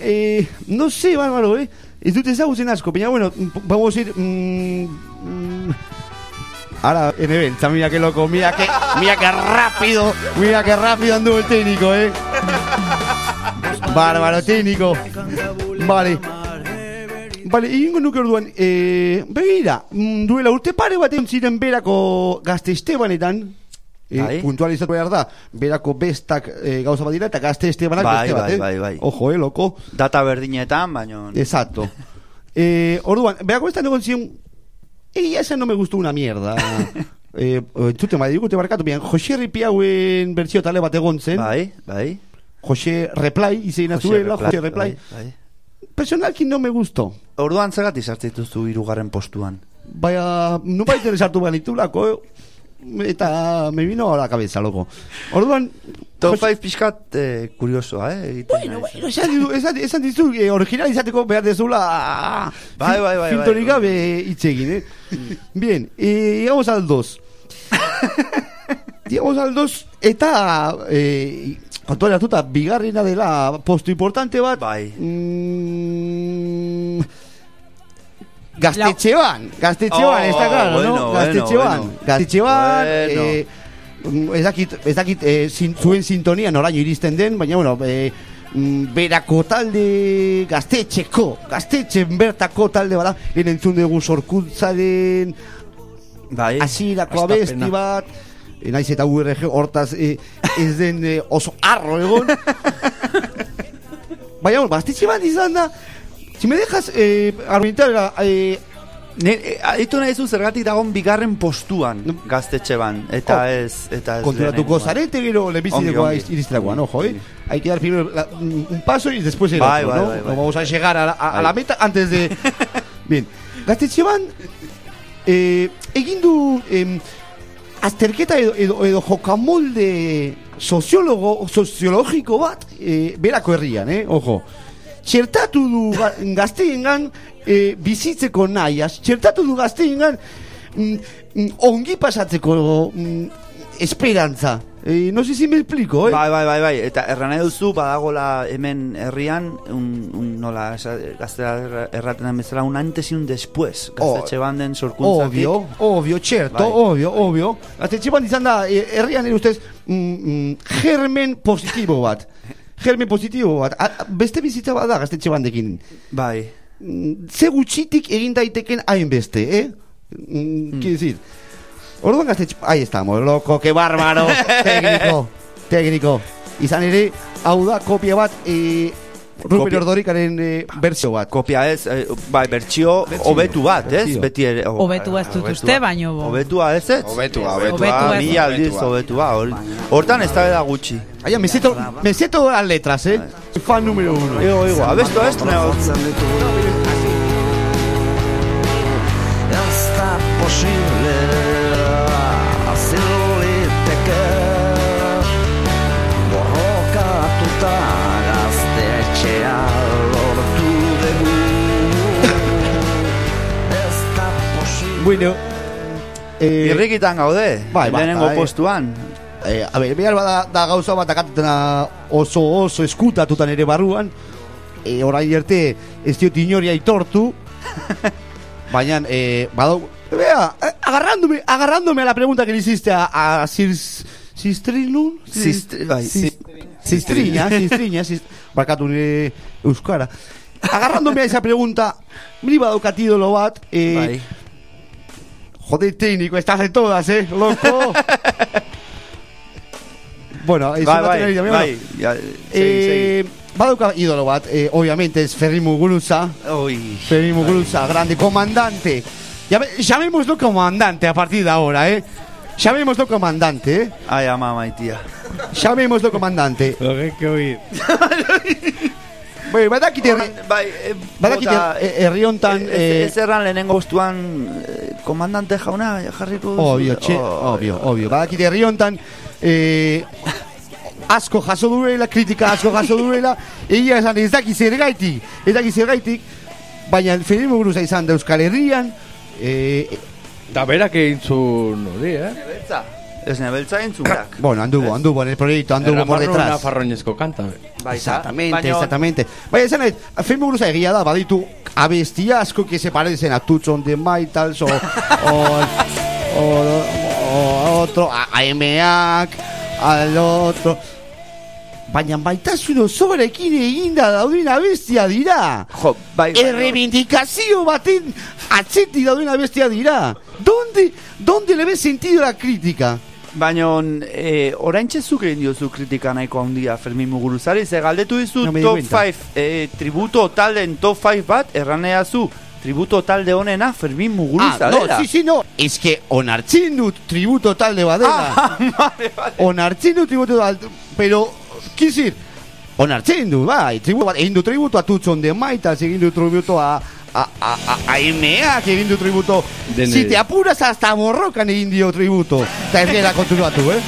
eh, no sé, bárbaro, eh? Dut ezagutzen asko, baina, bueno, mm, vamos a ir... Mm, mm, Ahora, Enebeltza, mira que loco, mira que, mira que rápido, mira que rápido anduvo el técnico, eh. Bárbaro técnico. Vale. Vale, ingo nuke orduan, e, begira, mm, duela urte pare baten ziren berako gazte estebanetan, e, Bai. puntualizatu behar da, berako bestak e, gauza bat dira, eta gazte estebanak Bai, beste bat, bai, eh? bai, bai. Ojo, eh, loko. Data berdinetan, baino... Exacto. Eh, orduan, berako bestan egon ziren, egia esan no me gustó una mierda. eh, entzuten bai, digute barkatu, bian, Jose Ripiauen bertsio tale bat egon zen, Bai, bai. Jose Replay, izeina zuela, Jose Replay. Bai, bai. Personalki no me gustó. Orduan zergatik sartzituzu hirugarren postuan. Baina, no baita sartu banitulako, eh? Eta me vino a la cabeza, loco. Orduan, Top Jose- 5 pixkat eh, kuriosoa, eh? Bueno, bueno, esan dizu, esan, esan dizu eh, original izateko behar dezula Bai, bai, bai, filtrorik bai. gabe hitz egin, eh? Bien, eh, llegamos al 2. llegamos al 2 eta eh, kontuaratuta bigarrena dela postu importante bat Bai. mm, Gaztetxeban, gaztetxeban, Oh, está claro, bueno, no? bueno, Gaztetxeban, bueno. gaztetxeban, Bueno. eh, ez dakit, ez dakit eh, zin, zuen sintonia noraino iristen den, baina, bueno, eh, mm, berako talde gaztetxeko, gaztetxen bertako talde bada, lehen entzun dugu sorkuntzaren Bai. Hastapena. abesti bat, e, naiz eta URG hortaz eh, ez den eh, oso arro egon. Baina, gaztetxe bat izan da, si me dejas eh, argumentar, eh, Ne, e, aditu nahi zu zergatik dagon bigarren postuan gaztetxe ban, eta Oh. ez, eta ez konturatuko zarete gero ongi. iristerakoan, ojo, eh? Hay que dar primero la- un paso y después el Bai, otro, bai, ¿no? No vamos a llegar a la, a- a la meta antes de... Bien, Gaztetxeban, eh, egin du em, azterketa edo, edo, edo jokamolde soziologo, soziologiko bat eh, berako herrian, eh? Ojo. Txertatu du ga, gazteengan eh, bizitzeko nahiaz, txertatu du gazteengan mm, mm, ongi pasatzeko mm, esperantza. Eh, no sé si me explico, eh? Bai, bai, bai, bai, eta erran nahi duzu badagola hemen herrian, un, un nola, gaztea erraten den bezala, un antes y un después, gaztetxe banden sorkuntzatik. Obvio, obvio, txerto, Bai. obvio, obvio. Gaztetxe bat izan da, eh, herrian ere ustez, mm, mm, germen positibo bat. Germen positibo bat. A, beste bizitza bat da gaztetxe bandekin. Bai, Mm, Ze gutxitik egin daiteken hainbeste, eh? Mm, Quiero decir, orduan gaztetxe... Ahí estamos, loco, que bárbaro. técnico, técnico. Izan ere, hau da, kopia bat, eh, Ruben Ordorikaren eh, bertsio bat. kopia ez, eh, bai, bertsio hobetu bat, ez? Bertsio. Beti ere. oh, Hobetua ez dut uste, baino bo. Hobetua ez ez? Hobetua, Hobetua. Mila aldiz hobetua. hor- Hortan ez da gutxi. Allá, me siento, me siento las letras, eh. Soy fan número uno. Ego, ego, abestu ez? Ez da posible Bueno, eh, Irrikitan gaude, Bai, lehenengo bai. postuan. eh, a ver, behar bada da gauza bat akatutena oso oso eskutatutan ere barruan. Eh, orain arte ez diot inori aitortu. Baina, eh, badau... Vea, eh, agarrándome, agarrándome a la pregunta que le hiciste a, a Sis, Sistrinun? Sistriña, Sistriña, sis, barkatu nire euskara. Agarrándome a esa pregunta, ni badaukat idolo bat, eh, Bai. Joder, técnico, estás en todas, eh, loco. bueno, es Bai, una bai, tontería, bai. bueno. Ja, Eh, idolo bat, eh, obviamente es Ferri Muguruza. Oi. Ferri Muguruza, grande comandante. Llame- llamémoslo comandante a partir de ahora, eh. Llamémoslo comandante, eh. Ai, ama maitia. Llamémoslo comandante. Lo que hay que oír. Bai, badakit herri, Bai, e, badakit her- herri hontan... Ez, eh, ez erran lehenengo postuan eh, komandante jauna jarriko. Obvio, txe, Oh, obvio, obvio. Badakit herri hontan, eh, asko jaso duela, kritika asko jaso duela, egia esan ez daki zergaitik, ez daki zergaitik, baina feminismo buruza izan da Euskal Herrian, eh, Da berak egin zuen hori, eh? Beltza. Ez nebeltza entzunak. bueno, anduvo, anduvo en el proyecto, anduvo por detrás. farroñezko kanta. Baita, Exactamente, baina- exactamente. Baina esan nahi, film buruza egia da, baditu abesti asko que se parecen a Tuts on the Maitals o, o, o, o a otro, a, a EMEAC, al otro. Baina baitasun osoarekin eginda daudin abestia dira. Jo, bai, bai, Errebindikazio baten atzetik daudin abestia dira. ¿Dónde, ¿Dónde le ves sentido la crítica? Baina, eh, orain txezuk egin diozu kritika nahiko handia Fermin Muguruzari, ze galdetu dizu No top cuenta. 5, eh, tributo taldeen top 5 bat, erranea zu, tributo talde honena Fermin Ah, Muguruzarela. no, sí, sí, no. Es que onartzen dut tributo talde badela. Ah, vale, vale. onartzen dut tributo talde, pero, kizir, onartzen dut, bai, tributo bat, egin du tributo a Tutson de Maitas, egin du tributo a, a, a, a, a EMEAK, egin du tributo, Dene- si te apuras hasta Morrocan egin dio tributo, eta ez gara kontuatu, eh?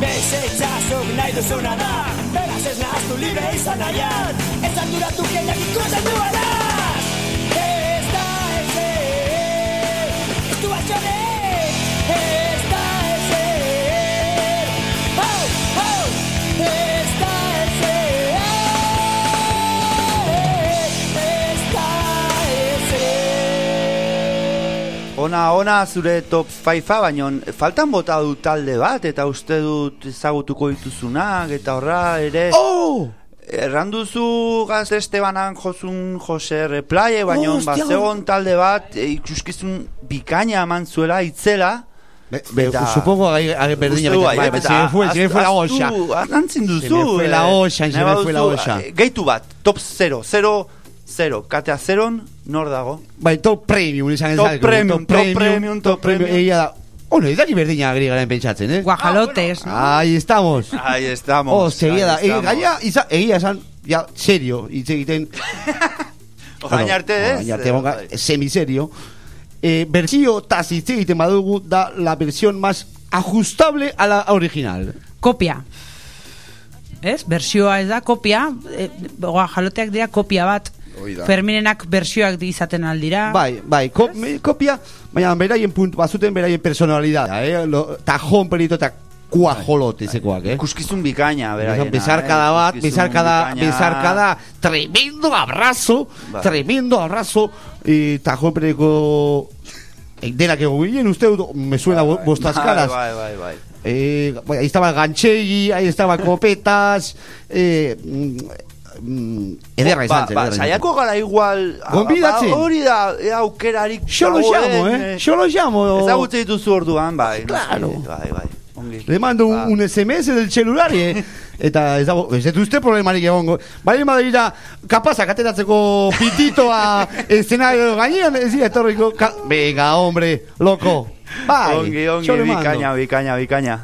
Bezitza zuk nahi duzuna da. Beraz ez nahaztu libre izan nahian Ez arduratu keiak ikusten duela Ona, ona zure top 5 baina faltan bota du talde bat, eta uste dut ezagutuko dituzunak, eta horra ere... Oh! Erranduzu gaz Estebanan josun Jose Replaye, baina Oh, hostia. bazegon talde bat, e, ikuskizun bikaina eman zuela itzela. Be, be, Eta- supongo que hay berdina Uste du, bai, bai, bai, se me fue, se me fue la olla. Antzin duzu. Se me fue la eh, se nahi me fue la olla. eh, Gehitu bat, top 0, 0, 0, katea 0, nor dago? Bai, top premium, izan Top premium, top premium, top premium. Egia da. Ono, ez daki berdina agri garen pentsatzen, eh? Guajalotes, ¿no? Ahí estamos. Ahí estamos. Oh, segia da. E, estamos. gaia, iza, egia esan, ja, serio, hitz egiten. Orain arte ez. Arte eh, semiserio. Eh, versio taz hitz egiten badugu da la versión más ajustable a la original. Kopia. Ez? Bersioa ez da, kopia. E, guajaloteak dira kopia bat. Ferminenak bersioak di izaten aldira. Bai, bai, ko, me, kopia, baina beraien puntu, bazuten beraien personalidad, eh? Lo, tajón perito eta kuajolote zekoak, eh? Ikuskizun bikaina, beraien. Besarkada bat, besarkada, besarkada, tremendo abrazo, Bai. tremendo abrazo, eh, tajón periko, eh, denak ego ginen, uste dut, me suena vo- vuestras caras. Bai, bai, bai. Eh, bai, ahí estaba Ganchegui, ahí estaba Copetas, eh, mm, ederra izan zen. ba, saiako gara igual a- Gonbidatzen. ba, Hori da, aukerarik Yo lo dagoen, llamo, eh, yo lo llamo. Ezagutze dituzu orduan, bai. Claro. Bai, bai. Ongi. Le mando un, Ba. un SMS del celular, eh? Eta ez dago, ez dut problemarik egongo. Bai, madira, kapaz, akateratzeko pititoa escenario gainean, ez dira, etorriko, ka... Venga, hombre, loco. Bai, ongi, ongi, bikaina, bikaina, bikaina.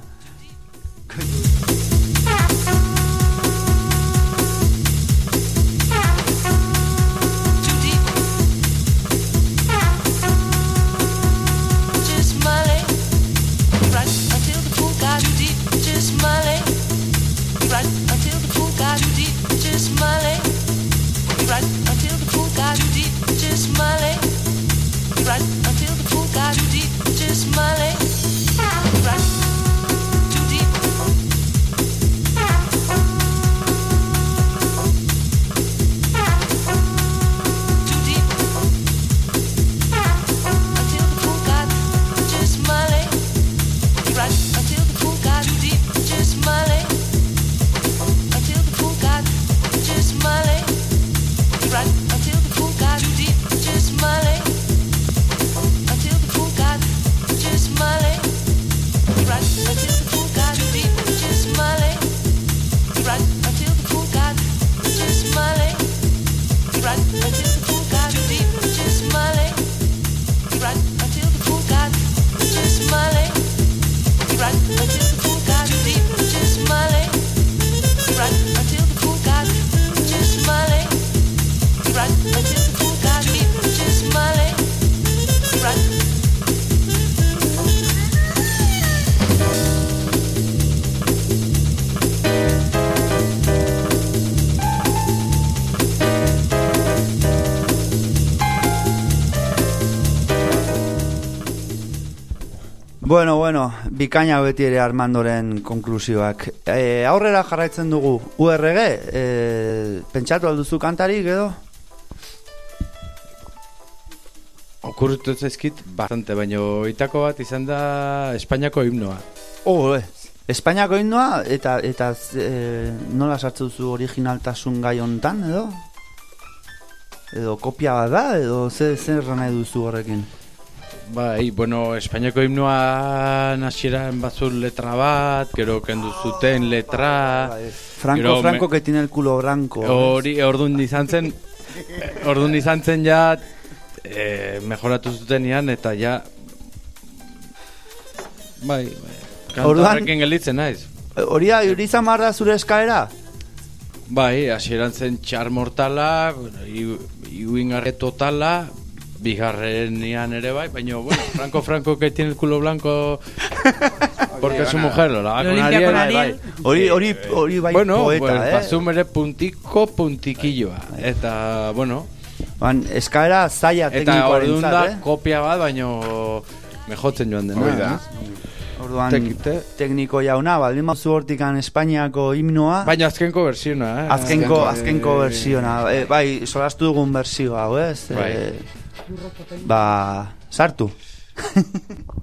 Bueno, bueno, bikaina beti ere Armandoren konklusioak. E, aurrera jarraitzen dugu URG, e, pentsatu alduzu kantarik edo? Okurritu zaizkit bastante, baino itako bat izan da Espainiako himnoa. Oh, e, Espainiako himnoa eta eta e, nola sartzen duzu originaltasun gai hontan edo? Edo kopia bat da edo zer zer nahi duzu horrekin? Bai, bueno, Espainiako himnoa hasieran batzu letra bat, gero kendu zuten letra. Franco, gero me- Franco que tiene el culo blanco. Hori, ordun izan zen, eh, ordun izan zen ja, eh, mejoratu zutenean, eta ja, bai, bai, Orduan- gelditzen naiz. Hori da, hori izan da zure eskaera? Bai, hasieran zen txar mortala, iuingarre totala, bigarrenean ere bai, baina, bueno, Franco Franco que tiene el culo blanco porque su mujer lo lava con Ariel, bai. Hori, hori, hori bai bueno, poeta, pues, eh? bazu mere puntiko puntikilloa. Eta, bueno, Ban, eskaera zaila eta orduan da teknikoarentzat, eh? kopia bat, baino mejotzen joan dena. Hoi da. Orduan, Tekite. tekniko jauna, baldin bazu hortikan Espainiako himnoa, Baina azkenko versiona, eh? azkenko, azkenko, eh, versiona. Eh, bai, solastu dugun bersio hau, ez? Bai. Eh, ba, sartu.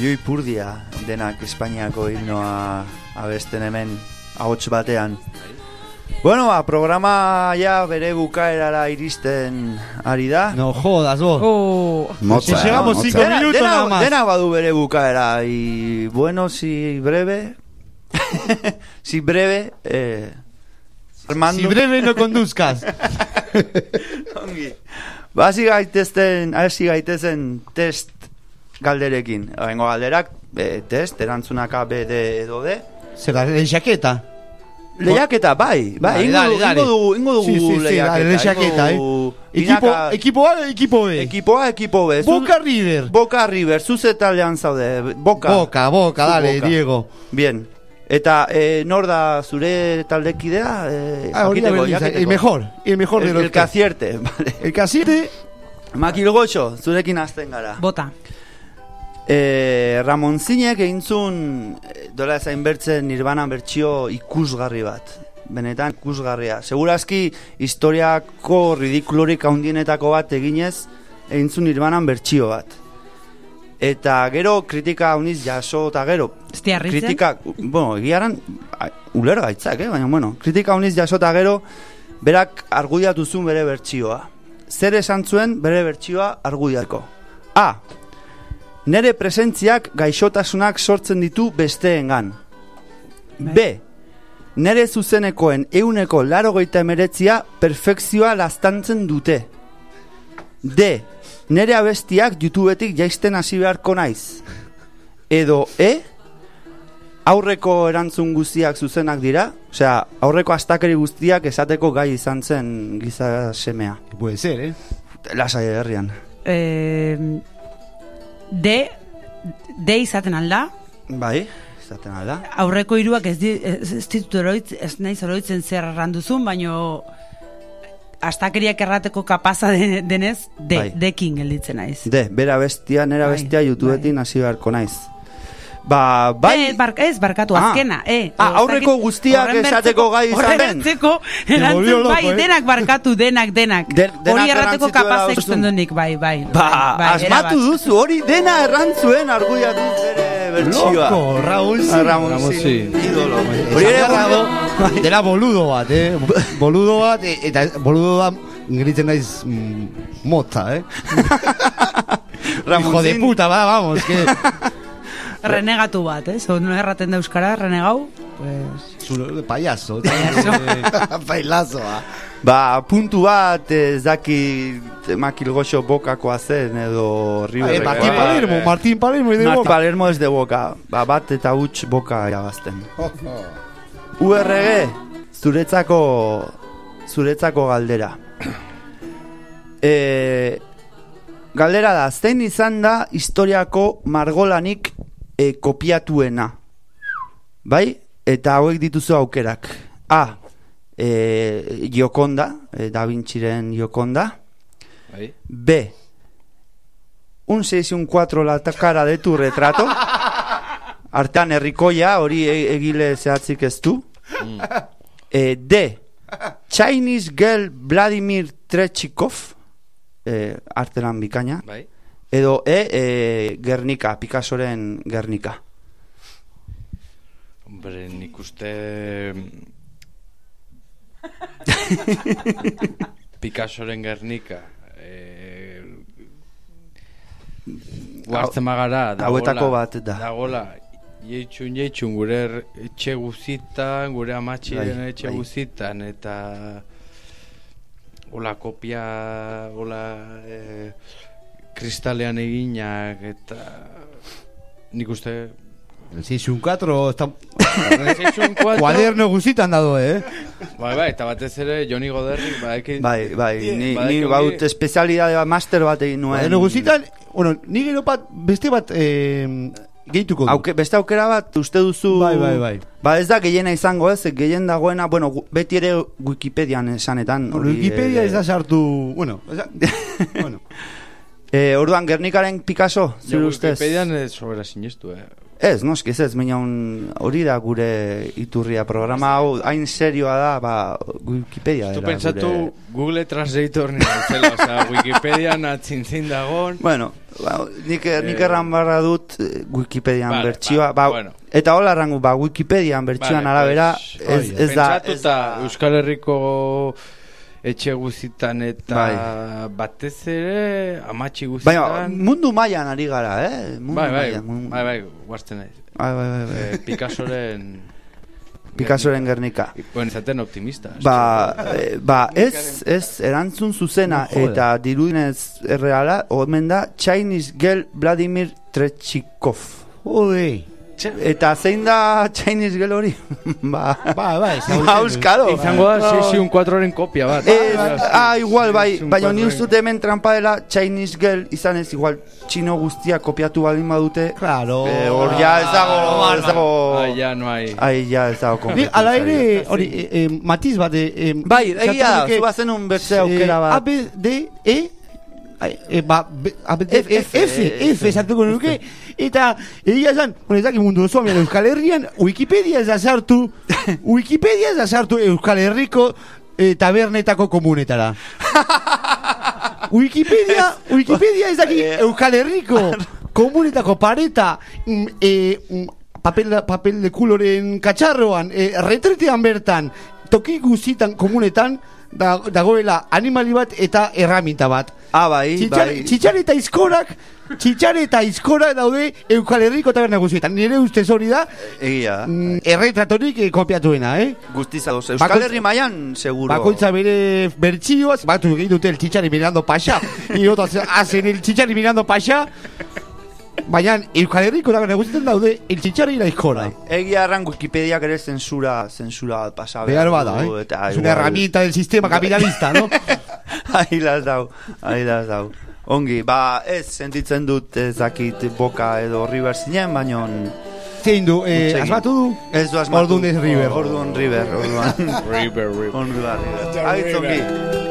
Bueno, bueno, oioi purdia denak Espainiako himnoa abesten hemen ahots batean. Bueno, ba, programa ja bere bukaerara iristen ari da. No jodas vos. Oh, Motza, Si llegamos motza. cinco Dena, minutos dena, nada más. dena badu bere bukaera y bueno, si breve si breve eh, Armando Si breve no conduzcas. Ongi. Ba, hasi gaitezen, hasi gaitezen test galderekin. Bengo galderak, e, test, erantzunak A, B, D edo D. Se da en chaqueta. Lehiaketa, bai, bai, Dale, ingo, dale, dale. ingo dugu, ingo dugu Sí, sí, sí, lehiaketa. dale, lehiaketa, dugu Equipo, equipo A, equipo B. equipo A, equipo B. Boca River. Boca River, zuze taldean zaude, Boca. Boca, Boca, dale, Boca. Diego. Bien. Eta eh, nor da zure taldekidea? Eh, Ah, hori da jakiteko, jakiteko. el mejor, el mejor de El, los el que acierte, vale. El que acierte, Makilgoxo, zurekin hasten gara. bota. E, Ramon Zinek egin zuen eh, dola ezain bertzen Nirvana bertsio ikusgarri bat. Benetan ikusgarria. Segurazki historiako ridikulorik handienetako bat eginez egin zuen Nirvanan bertsio bat. Eta gero kritika uniz jaso eta gero kritika, bueno, egiaran uler gaitzak, eh? baina bueno, kritika uniz jaso eta gero berak argudiatu zuen bere bertsioa. Zer esan zuen bere bertsioa argudiako? A. Nere presentziak gaixotasunak sortzen ditu besteengan. B. Nere zuzenekoen euneko laro goita emeretzia perfekzioa lastantzen dute. D. nere abestiak YouTubetik jaisten hasi beharko naiz. Edo E, aurreko erantzun guztiak zuzenak dira, osea, aurreko astakeri guztiak esateko gai izan zen giza semea. Puede ser, eh? Lasai herrian. Eh, D, D izaten alda, Bai, izaten alda. aurreko hiruak ez, di, ez, ez ditut oroitz, ez naiz oroitzen zer erranduzun, baino astakeriak errateko kapaza de- denez, D, Bai. dekin gelditzen naiz. De, bera bestia, nera Bai, bestia YouTubeetin hasi beharko naiz. Ba, bai, Eh, bar, ez, barkatu, Ah. azkena, eh. Ah, O, aurreko zakit, guztiak horren esateko bertzeko- gai izan horren den. bertzeko volvió erantzun, bai, eh. denak barkatu, denak, denak. De- denak Hori errateko errantzituela kapaz duenik, bai, bai. ba, bai, asmatu erabat. duzu, hori dena errantzuen arguiatu bere bertsioa. Loco, Raúl, sí. Ah, Ramon, sí. sí. Idolo. Hori ere dago, dela boludo bat, eh? Boludo bat, e- eta boludo bat, geritzen naiz mm, motza, eh? Hijo de puta, ba, vamos, que... Renegatu bat, eh? Zo, nola erraten da euskara, renegau? Pues... Zulo, payaso. Bailazoa. Ba, puntu bat ez daki makilgoxo bokakoa zen edo Eh, River. Martín Palermo, Martín Palermo, y de boca. Palermo ez de boka. Ba, bat eta huts boka irabazten. URG, zuretzako zuretzako galdera. E, galdera da, zein izan da historiako margolanik e, kopiatuena? Bai? Eta hauek dituzu aukerak. A. E, Giokonda, e, Da Vinciren Giokonda. Bai. B. Un 6 y un 4 la cara de tu retrato. Artean herrikoia, hori e- egile zehatzik ez du. E, D. Chinese Girl Vladimir Trechikov. E, artelan bikaina. Bai. Edo E. e Gernika, Picassoren Gernika. Hombre, nik uste... Picassoren Gernika. Eh, Guartzen magara, Hauetako bat da. Dagola, jeitxun, jeitxun, gure etxe guzitan, gure amatxiren Bai, etxe bai. guzitan, eta... Ola kopia, ola... Eh, kristalean eginak, eta... Nik uste... El 614 está... Cuaderno guzitan dado, eh? Bai, bai, eta batez ere Joni Goderrik badaki... Bai, bai, ni, badaki ni ongi- baut espezialidade bat, master bat egin nuen. Cuaderno guzitan, bueno, ni gero bat, beste bat, eh, gehituko du. Auke, beste aukera bat uste duzu Bai, bai, bai. Ba ez da gehiena izango ez Gehien dagoena, bueno, beti ere Wikipedian esanetan hori, Wikipedia eh, ez da sartu... Bueno, bueno. Eh, Orduan, Gernikaren Picasso, zure ustez Wikipedian ez sobera sinestu, eh. Ez, noski ez ez, baina un- hori da gure iturria programa hau hain serioa da, ba, Wikipedia Tu dela pentsatu gure... Google Translator nire zela, osea, Wikipedian atzintzin dagon. Bueno, ba, nik, nik erran barra dut eh, Wikipedian Vale, bertsioa, vale, ba, bueno. eta hola errangu, ba, Wikipedian bertsioan Vale, arabera, pues, ez, oie, ez da, Pentsatu ez eta Euskal Herriko etxe guzitan eta Bai. batez ere amatxi baina guzitan. mundu mailan ari gara, eh? Mundu bai, bai, mailan, mundu- bai, bai, guazten naiz. bai, bai, bai, bai. Eh, Picassoren... Picassoren Gernika. Bueno, izaten optimista. Ba, eh, ba, ez, ez, erantzun zuzena Joder. eta dirudinez erreala, omen da Chinese Girl Vladimir Trechikov. Jode. Eta zein da Chinese Girl hori? ba, Ba, ba, ba, euskalo. Izango da 614ren kopia bat. Ez, ah, igual, bai, baina ni kuatroren- dut hemen trampa dela Chinese Girl izan ez igual txino guztia kopiatu baldin badute. Claro. Eh, Hor ja ez dago, ez dago... Ah, ja, no hay. Ai, ja ez dago Ni, ala ere, hori, eh, eh, matiz bat, eh, eh, Bai, egia da, sartu zu nuke, bazen un bertze aukera eh, bat. A, B, D, E, eh, ba, B, A, B, D, F, F, F, sartuko nuke, eta egia ez dakit mundu osoan, Euskal Herrian, Wikipedia ez sartu, Wikipedia ez sartu Euskal Herriko eh, tabernetako komunetara. Wikipedia, Wikipedia ez dakit Euskal Herriko komunetako pareta, mm, papel, papel de kuloren katxarroan, eh, retretean bertan, toki guzitan komunetan, da, dagoela animali bat eta erraminta bat. Ah, bai, Txitxar, bai. txitxar eta izkorak, txitxar eta izkorak daude Euskal Herriko taberna guztietan. Nire ustez hori da, Egia. mm, erretratorik eh, kopiatuena, eh? Guztizagoz. Euskal Bakoitz- Herri mailan, seguro. Bakoitza bere bertsioaz, batu egin dute el txitxari mirando pasha, y otros hacen el txitxari mirando pasha, baina Euskal Herriko taberna guztietan daude el txitxari eta izkora. Egia erran Wikipediak ere zensura, zensura bat pasa. Behar bada, eh? Eta, Es una herramienta del sistema capitalista, ¿no? Ahí las dau, ahí las dau. Ongi, ba, ez, sentitzen dut ezakit boka edo River zinen, baino... Zein du, eh, asmatu du? Ez du asmatu. Orduan ez River. Orduan River, orduan. River, River. Orduan River. Aitz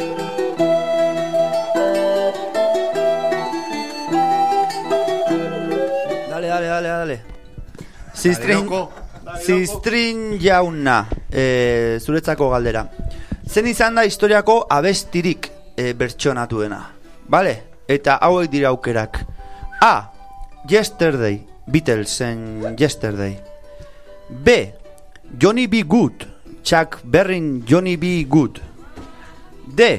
Dale, dale. Zistrin, zistrin jauna, e, zuretzako galdera. Zen izan da historiako abestirik e, bertsonatuena. Bale? Eta hauek dira aukerak. A. Yesterday, Beatlesen Yesterday. B. Johnny B. Good, Chuck Berrin Johnny B. Good. D.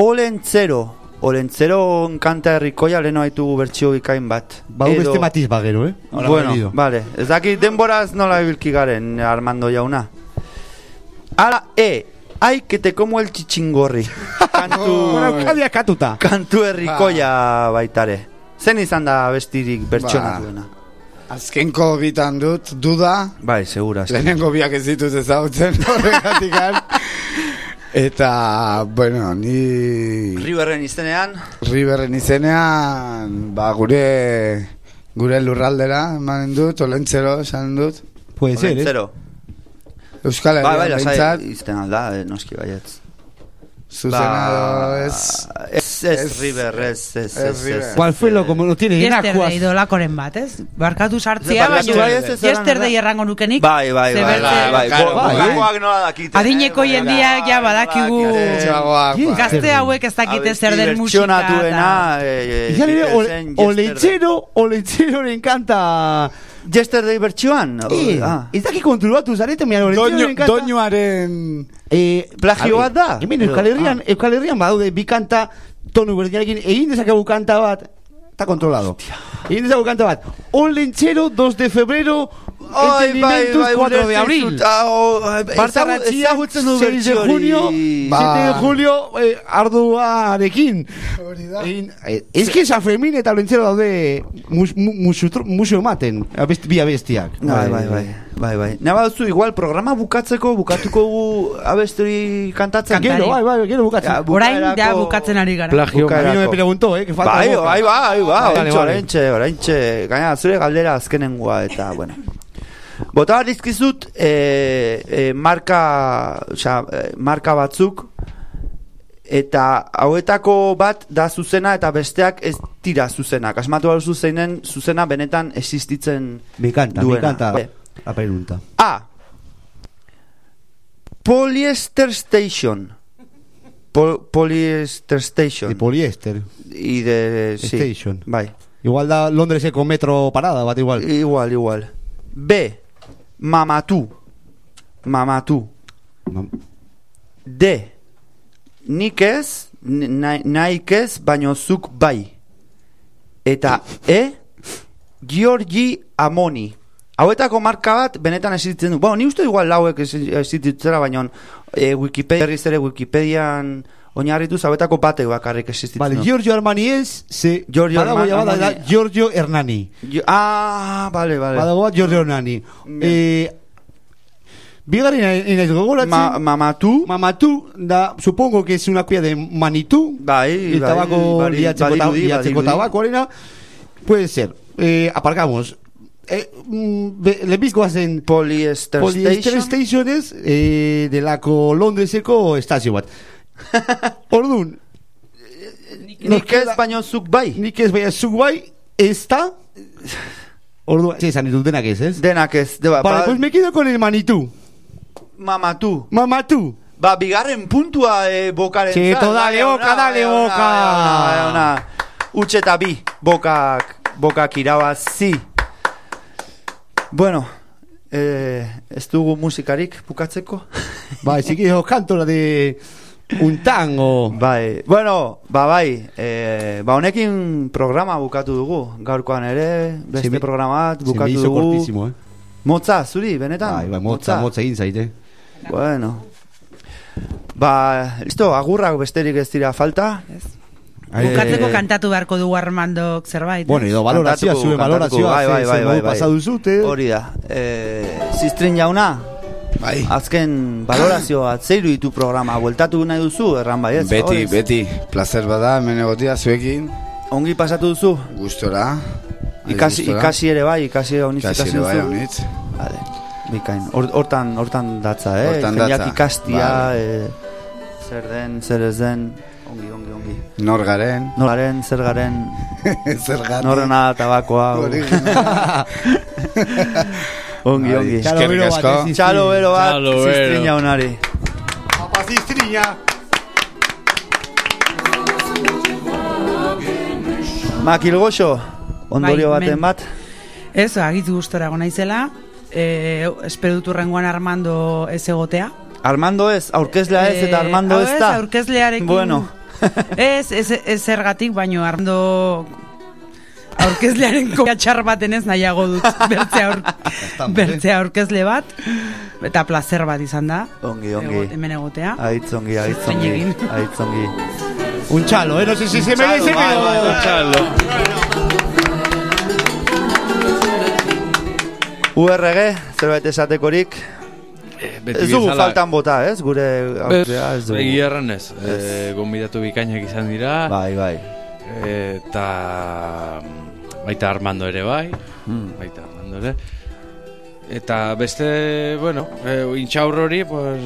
Olentzero, Olentzero kanta herrikoia leheno haitugu bertsio ikain bat. Bau Edo- beste matiz bagero, eh? Ahora bueno, venido. vale. Ez dakit denboraz nola ibilki garen, Armando jauna. Ala, e, ai, que te como el chichingorri. Kantu, Bueno, katuta. kantu herrikoia baitare. Zen izan da bestirik bertsonatuena. Azkenko bitan dut, duda, Bai, segura. lehenengo biak ez ditut ezagutzen horregatikan. Eta, bueno, ni Riverren izenean, Riverren izenean, ba, gure gure lurraldera emanen dut, olentzero esan dut. Puede ser, eh? Euskal Bai, bai, Herrian lasai, behintzat, izten alda, eh, noski baietz. zuzena edo ez... ez, ez, ez- River, ez, ez, ez ez, River. ez. ¿Cuál fue lo como lo tiene? Yesterday idolakoren bat, ez? Barkatu sartzea, baina bai, yesterday erran, errango nukenik. Bai, bai, bai, bai, bai, bai, nola dakite. Adineko eh, jendiak ja badakigu ba. gazte hauek ez dakite zer den musika. Bertsionatuena, eh, Y ya le Beatlesen o, Yesterday. Olentzero, Olentzero le encanta... Yesterday bertsioan? Eh, Ah. ez daki kontrolatu zarete, le Doinu, encanta... doinuaren... Eh, Plagio bat da? Hemen Euskal Herrian, Euskal Herrian badaude bi kanta tonu berdinarekin egin dezakegu kanta bat está controlado. Egin dezakegu kanta bat. Olentzero 2 de febrero Ai, bai, Entendimientos bai, 4 de abril. eh, ezagu- Ratziak, ezagutzen du 6 de junio, Ba. 7 de julio, eh, arduarekin. Egin, eh, Ez que San Fermin eta Olentzero daude mus, mu, musu, musu ematen, abest, bi abestiak. Bai, bai, bai, bai, bai. Naba duzu, igual programa bukatzeko, bukatuko gu abesturi kantatzen. Gero, bai, bai, gero bukatzen. Orain da bukatzen ari gara. Plagio. Bukaera- A mí no me preguntó, eh, que falta Bai, bai, bai, bai, oraintxe, oraintxe, gaina, zure galdera azkenengoa, eta, bueno. Bota bat dizkizut, e, e, marka, oza, e, marka batzuk, eta hauetako bat da zuzena eta besteak ez tira zuzenak. Asmatu behar zeinen zuzena benetan existitzen me duena. la pregunta. A. Polyester Station. Pol- polyester Station. De poliéster. y de sí. Station. Bai. Igual da Londres con metro parada, bat igual. Igual, igual. B. Mamatu. Mamatu. D. Nik ez, na- naik ez, baino zuk bai. Eta E. Giorgi Amoni. Hauetako marka bat benetan existitzen du. Bueno, ni uste igual lauek existitzera, baino e, Wikipedia, berriz ere Wikipedian oinarrituz hauetako batek bakarrik existitzen Vale. Giorgio Armani ez, ze Giorgio badago Arma- ja bada da Armani. Giorgio Hernani. Gio- ah, vale, vale. Badago bat Giorgio Hernani. Eh, Bigarren inaiz gogoratzen. Ma, mamatu. Mamatu, da, supongo que es una cuia de Manitou. Bai, el bai, tabaco bari- liatzeko, ta, badirudi, liatzeko badirudi. tabaco, arena. Puede ser. Eh, aparcamos. Eh, mm, be- lebizko zen Polyester, Polyester Station. Stationez eh, delako Londreseko estazio bat. Orduan, Nik ez baino zuk bai. nik ez baina zuk bai, ez da... Orduan, sí, esan ditut denak ez, ez? Denak ez. De, ba, Vale, ba, pues me quedo con el Manitou. mamatu. Mamatu. Ba, bigarren puntua eh, bokaren Cheto, zat. dale, boka, dale, boka. ona, ona. Utxe eta bi, bokak, bokak irabazi. Bueno, eh, ez dugu musikarik bukatzeko? Bai, si que canto la de un tango. Bai, bueno, ba bai, e, ba honekin programa bukatu dugu, gaurkoan ere, beste programa bat me bukatu dugu. cortísimo, eh. Motza, zuri, benetan? Bai, bai, motza, motza egin zaite. Bueno. Ba, listo, agurrak besterik ez dira falta. Bukatzeko Eh, kantatu beharko dugu Armandok zerbait. Bueno, edo valorazioa, zure kantatuko, valorazioa, bai, bai, bai, bai, modu bai. pasatu zute. Hori da. Eh, Zistrin jauna, Bai. azken valorazioa, zeiru ditu programa, bueltatu nahi duzu, erran bai ez? Beti, Horrez. beti. Placer bada, hemen egotia zuekin. Ongi pasatu duzu? Gustora. Aiz Ikasi, gustora. ikasi ere bai, ikasi ere onitz Ikasi ere bai, honitz. Vale. Bikain, Hor- hortan, hortan datza, eh? Hortan datza. ikastia, Vale. eh, zer den, zer ez den, ongi, ongi, ongi. Nor garen. Nolaren, zer garen, Zergatik. norrena tabakoa. Ongi, ongi. Txalo bero bat, ez, Txalo bero bat, Txalo bero. ziztrin jaunari. Apa zistriña. Makilgoxo, ondorio Bai, baten bat. Ez, agitu gustora gona izela. Eh, espero dut urrengoan Armando ez egotea. Armando ez, aurkezlea ez, eta Eh, Armando ez da. aurkezlearekin. Bueno. ez, ez, ez zergatik, baino Armando aurkezlearen kopia txar baten ez nahiago dut bertze, aur, bertze aurkezle bat eta placer bat izan da Ongi, ongi. Ego- hemen egotea Aitz ongi, aitz ongi, Zeinekin. aitz ongi. Un chalo, eh, no sé si se Un merece, bai, bai, bai. pero... URG, zerbait esatekorik. beti Ez dugu faltan bota, ez? Gure aurkea, ez dugu. Egia erran ez. E, gonbidatu bikainak izan dira. Bai, bai. Eta mm, baita Armando ere bai. Hmm. Baita Armando ere. Eta beste, bueno, e, intxaur hori, pues,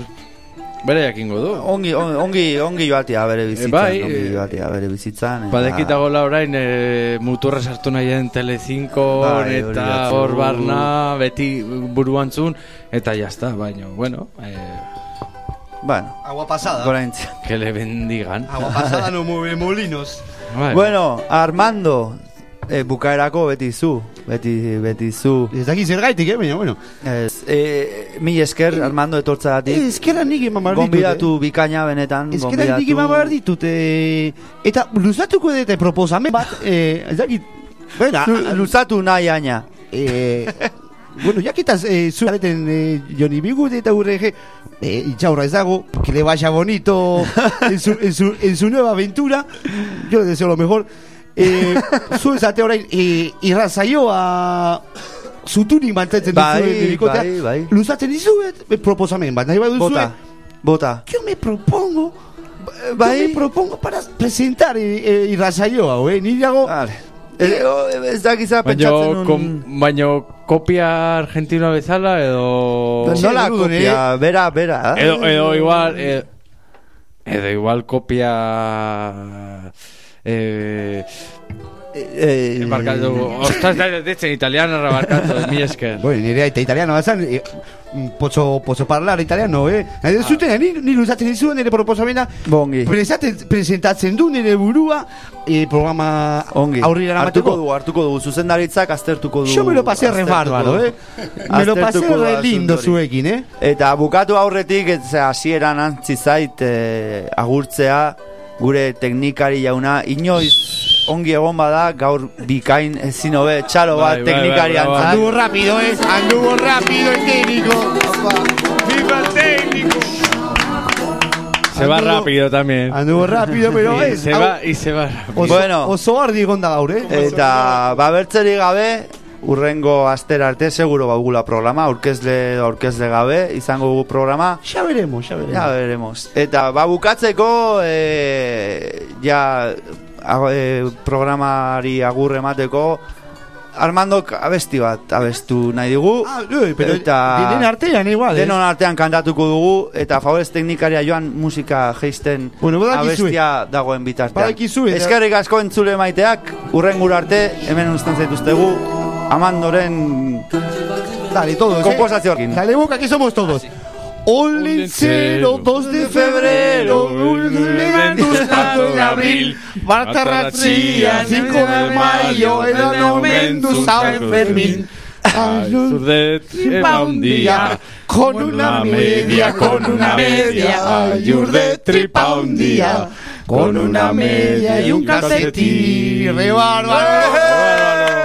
bere jakingo du. Ongi, on- ongi, ongi joatia bere bizitzan, bai, ongi eh, joatia bere bizitzan. eta- Badekitagola orain e, muturra sartu nahien Telecinco Bai, hori eta hor barna beti buruantzun eta jazta, baino, bueno, e, Bueno, Agua pasada. goraintzi. que le bendigan. Agua pasada no mueve molinos. Bai. Bueno, Armando, eh, bukaerako beti zu, beti, beti zu. Ez dakit zergaitik, eh, baina, bueno. Ez, eh, mi esker, Armando etortzagatik. Ez, eskerra nik eman behar ditut, Gonbidatu bikaina benetan, eh. Eskerra nik eman behar ditut, eh, eta luzatuko dute proposamen bat, eh, ez dakit, bueno, Zu- Luzatu nahi aina. eh, bueno, jakitaz, eh, zu zareten eh, Joni Bigut eta URG, eh, itxaurra ez dago, que le vaya bonito en su, en su, en su nueva aventura, yo le deseo lo mejor. Eh, zu esate orain, eh, irrazaioa zuturik mantentzen Bai, duzu bikotea, bai, bai. luzatzen dizuet eh, proposamen bat, nahi baduzue, Bota, bota. yo me propongo, Bai. yo me propongo para presentar eh, eh, irrazaioa, eh, ni dago, Vale. Eh, Ez dakiza Baino, pentsatzen un... kom, baino kopia argentina bezala edo... Nola kopia, bera, bera. Edo, edo igual... Edo, edo igual kopia... Eh, Eh, barkatu, ostras, da, ditzen italiano barkatu, mi esker. Bueno, nire aita italiano bazan, eh, pozo, pozo parlar italiano, eh? Ez zuten, ni, ni luzatzen dizuen nire proposamena, Bongi. presentatzen du nire burua, eh, programa Ongi. aurrera hartuko du, hartuko du. Zuzendaritzak aztertuko du. Yo me lo pasé re bárbaro, eh? Me lo pasé re lindo zuekin, eh? Eta bukatu aurretik, ez hasieran antzi zait eh, agurtzea gure teknikari jauna, inoiz ongi egon bada gaur bikain ezin hobe txalo bat Bai, teknikari bai, bai, bai. Anduvo rápido, eh? Anduvo rápido el técnico. ¡Viva el técnico! Se va rápido también. Anduvo rápido, pero es... se va, y se va rápido. Oso, Bueno. oso ardi egon da gaur, eh? Eta babertzeri gabe, urrengo astera arte seguro baugula programa, aurkezle aurkezle gabe, izango dugu programa. Ya veremos, ya veremos. Ya veremos. Eta ba bukatzeko eh, ja ag- eh, programari agur emateko Armandok abesti bat abestu nahi digu. Ah, eh, pero Eta- denen artean igual, eh? Denon artean kantatuko dugu eta favorez teknikaria joan musika geisten Bueno, abestia dagoen bitartean. Badakizue, eta- Eskerrik asko entzule maiteak, urrengura arte, hemen uzten zaituztegu, amandoren Dale, todos, eh. Komposazioarekin. Dale boca, que somos todos. Olincero, 2 de febrero, Buscando en abril, Bartarratzia, 5 de mayo, el momento San Fermín. Sur de tripa un día, con una media, con una media, ayur de tripa un día, con una media y un calcetín. ¡Re bárbaro!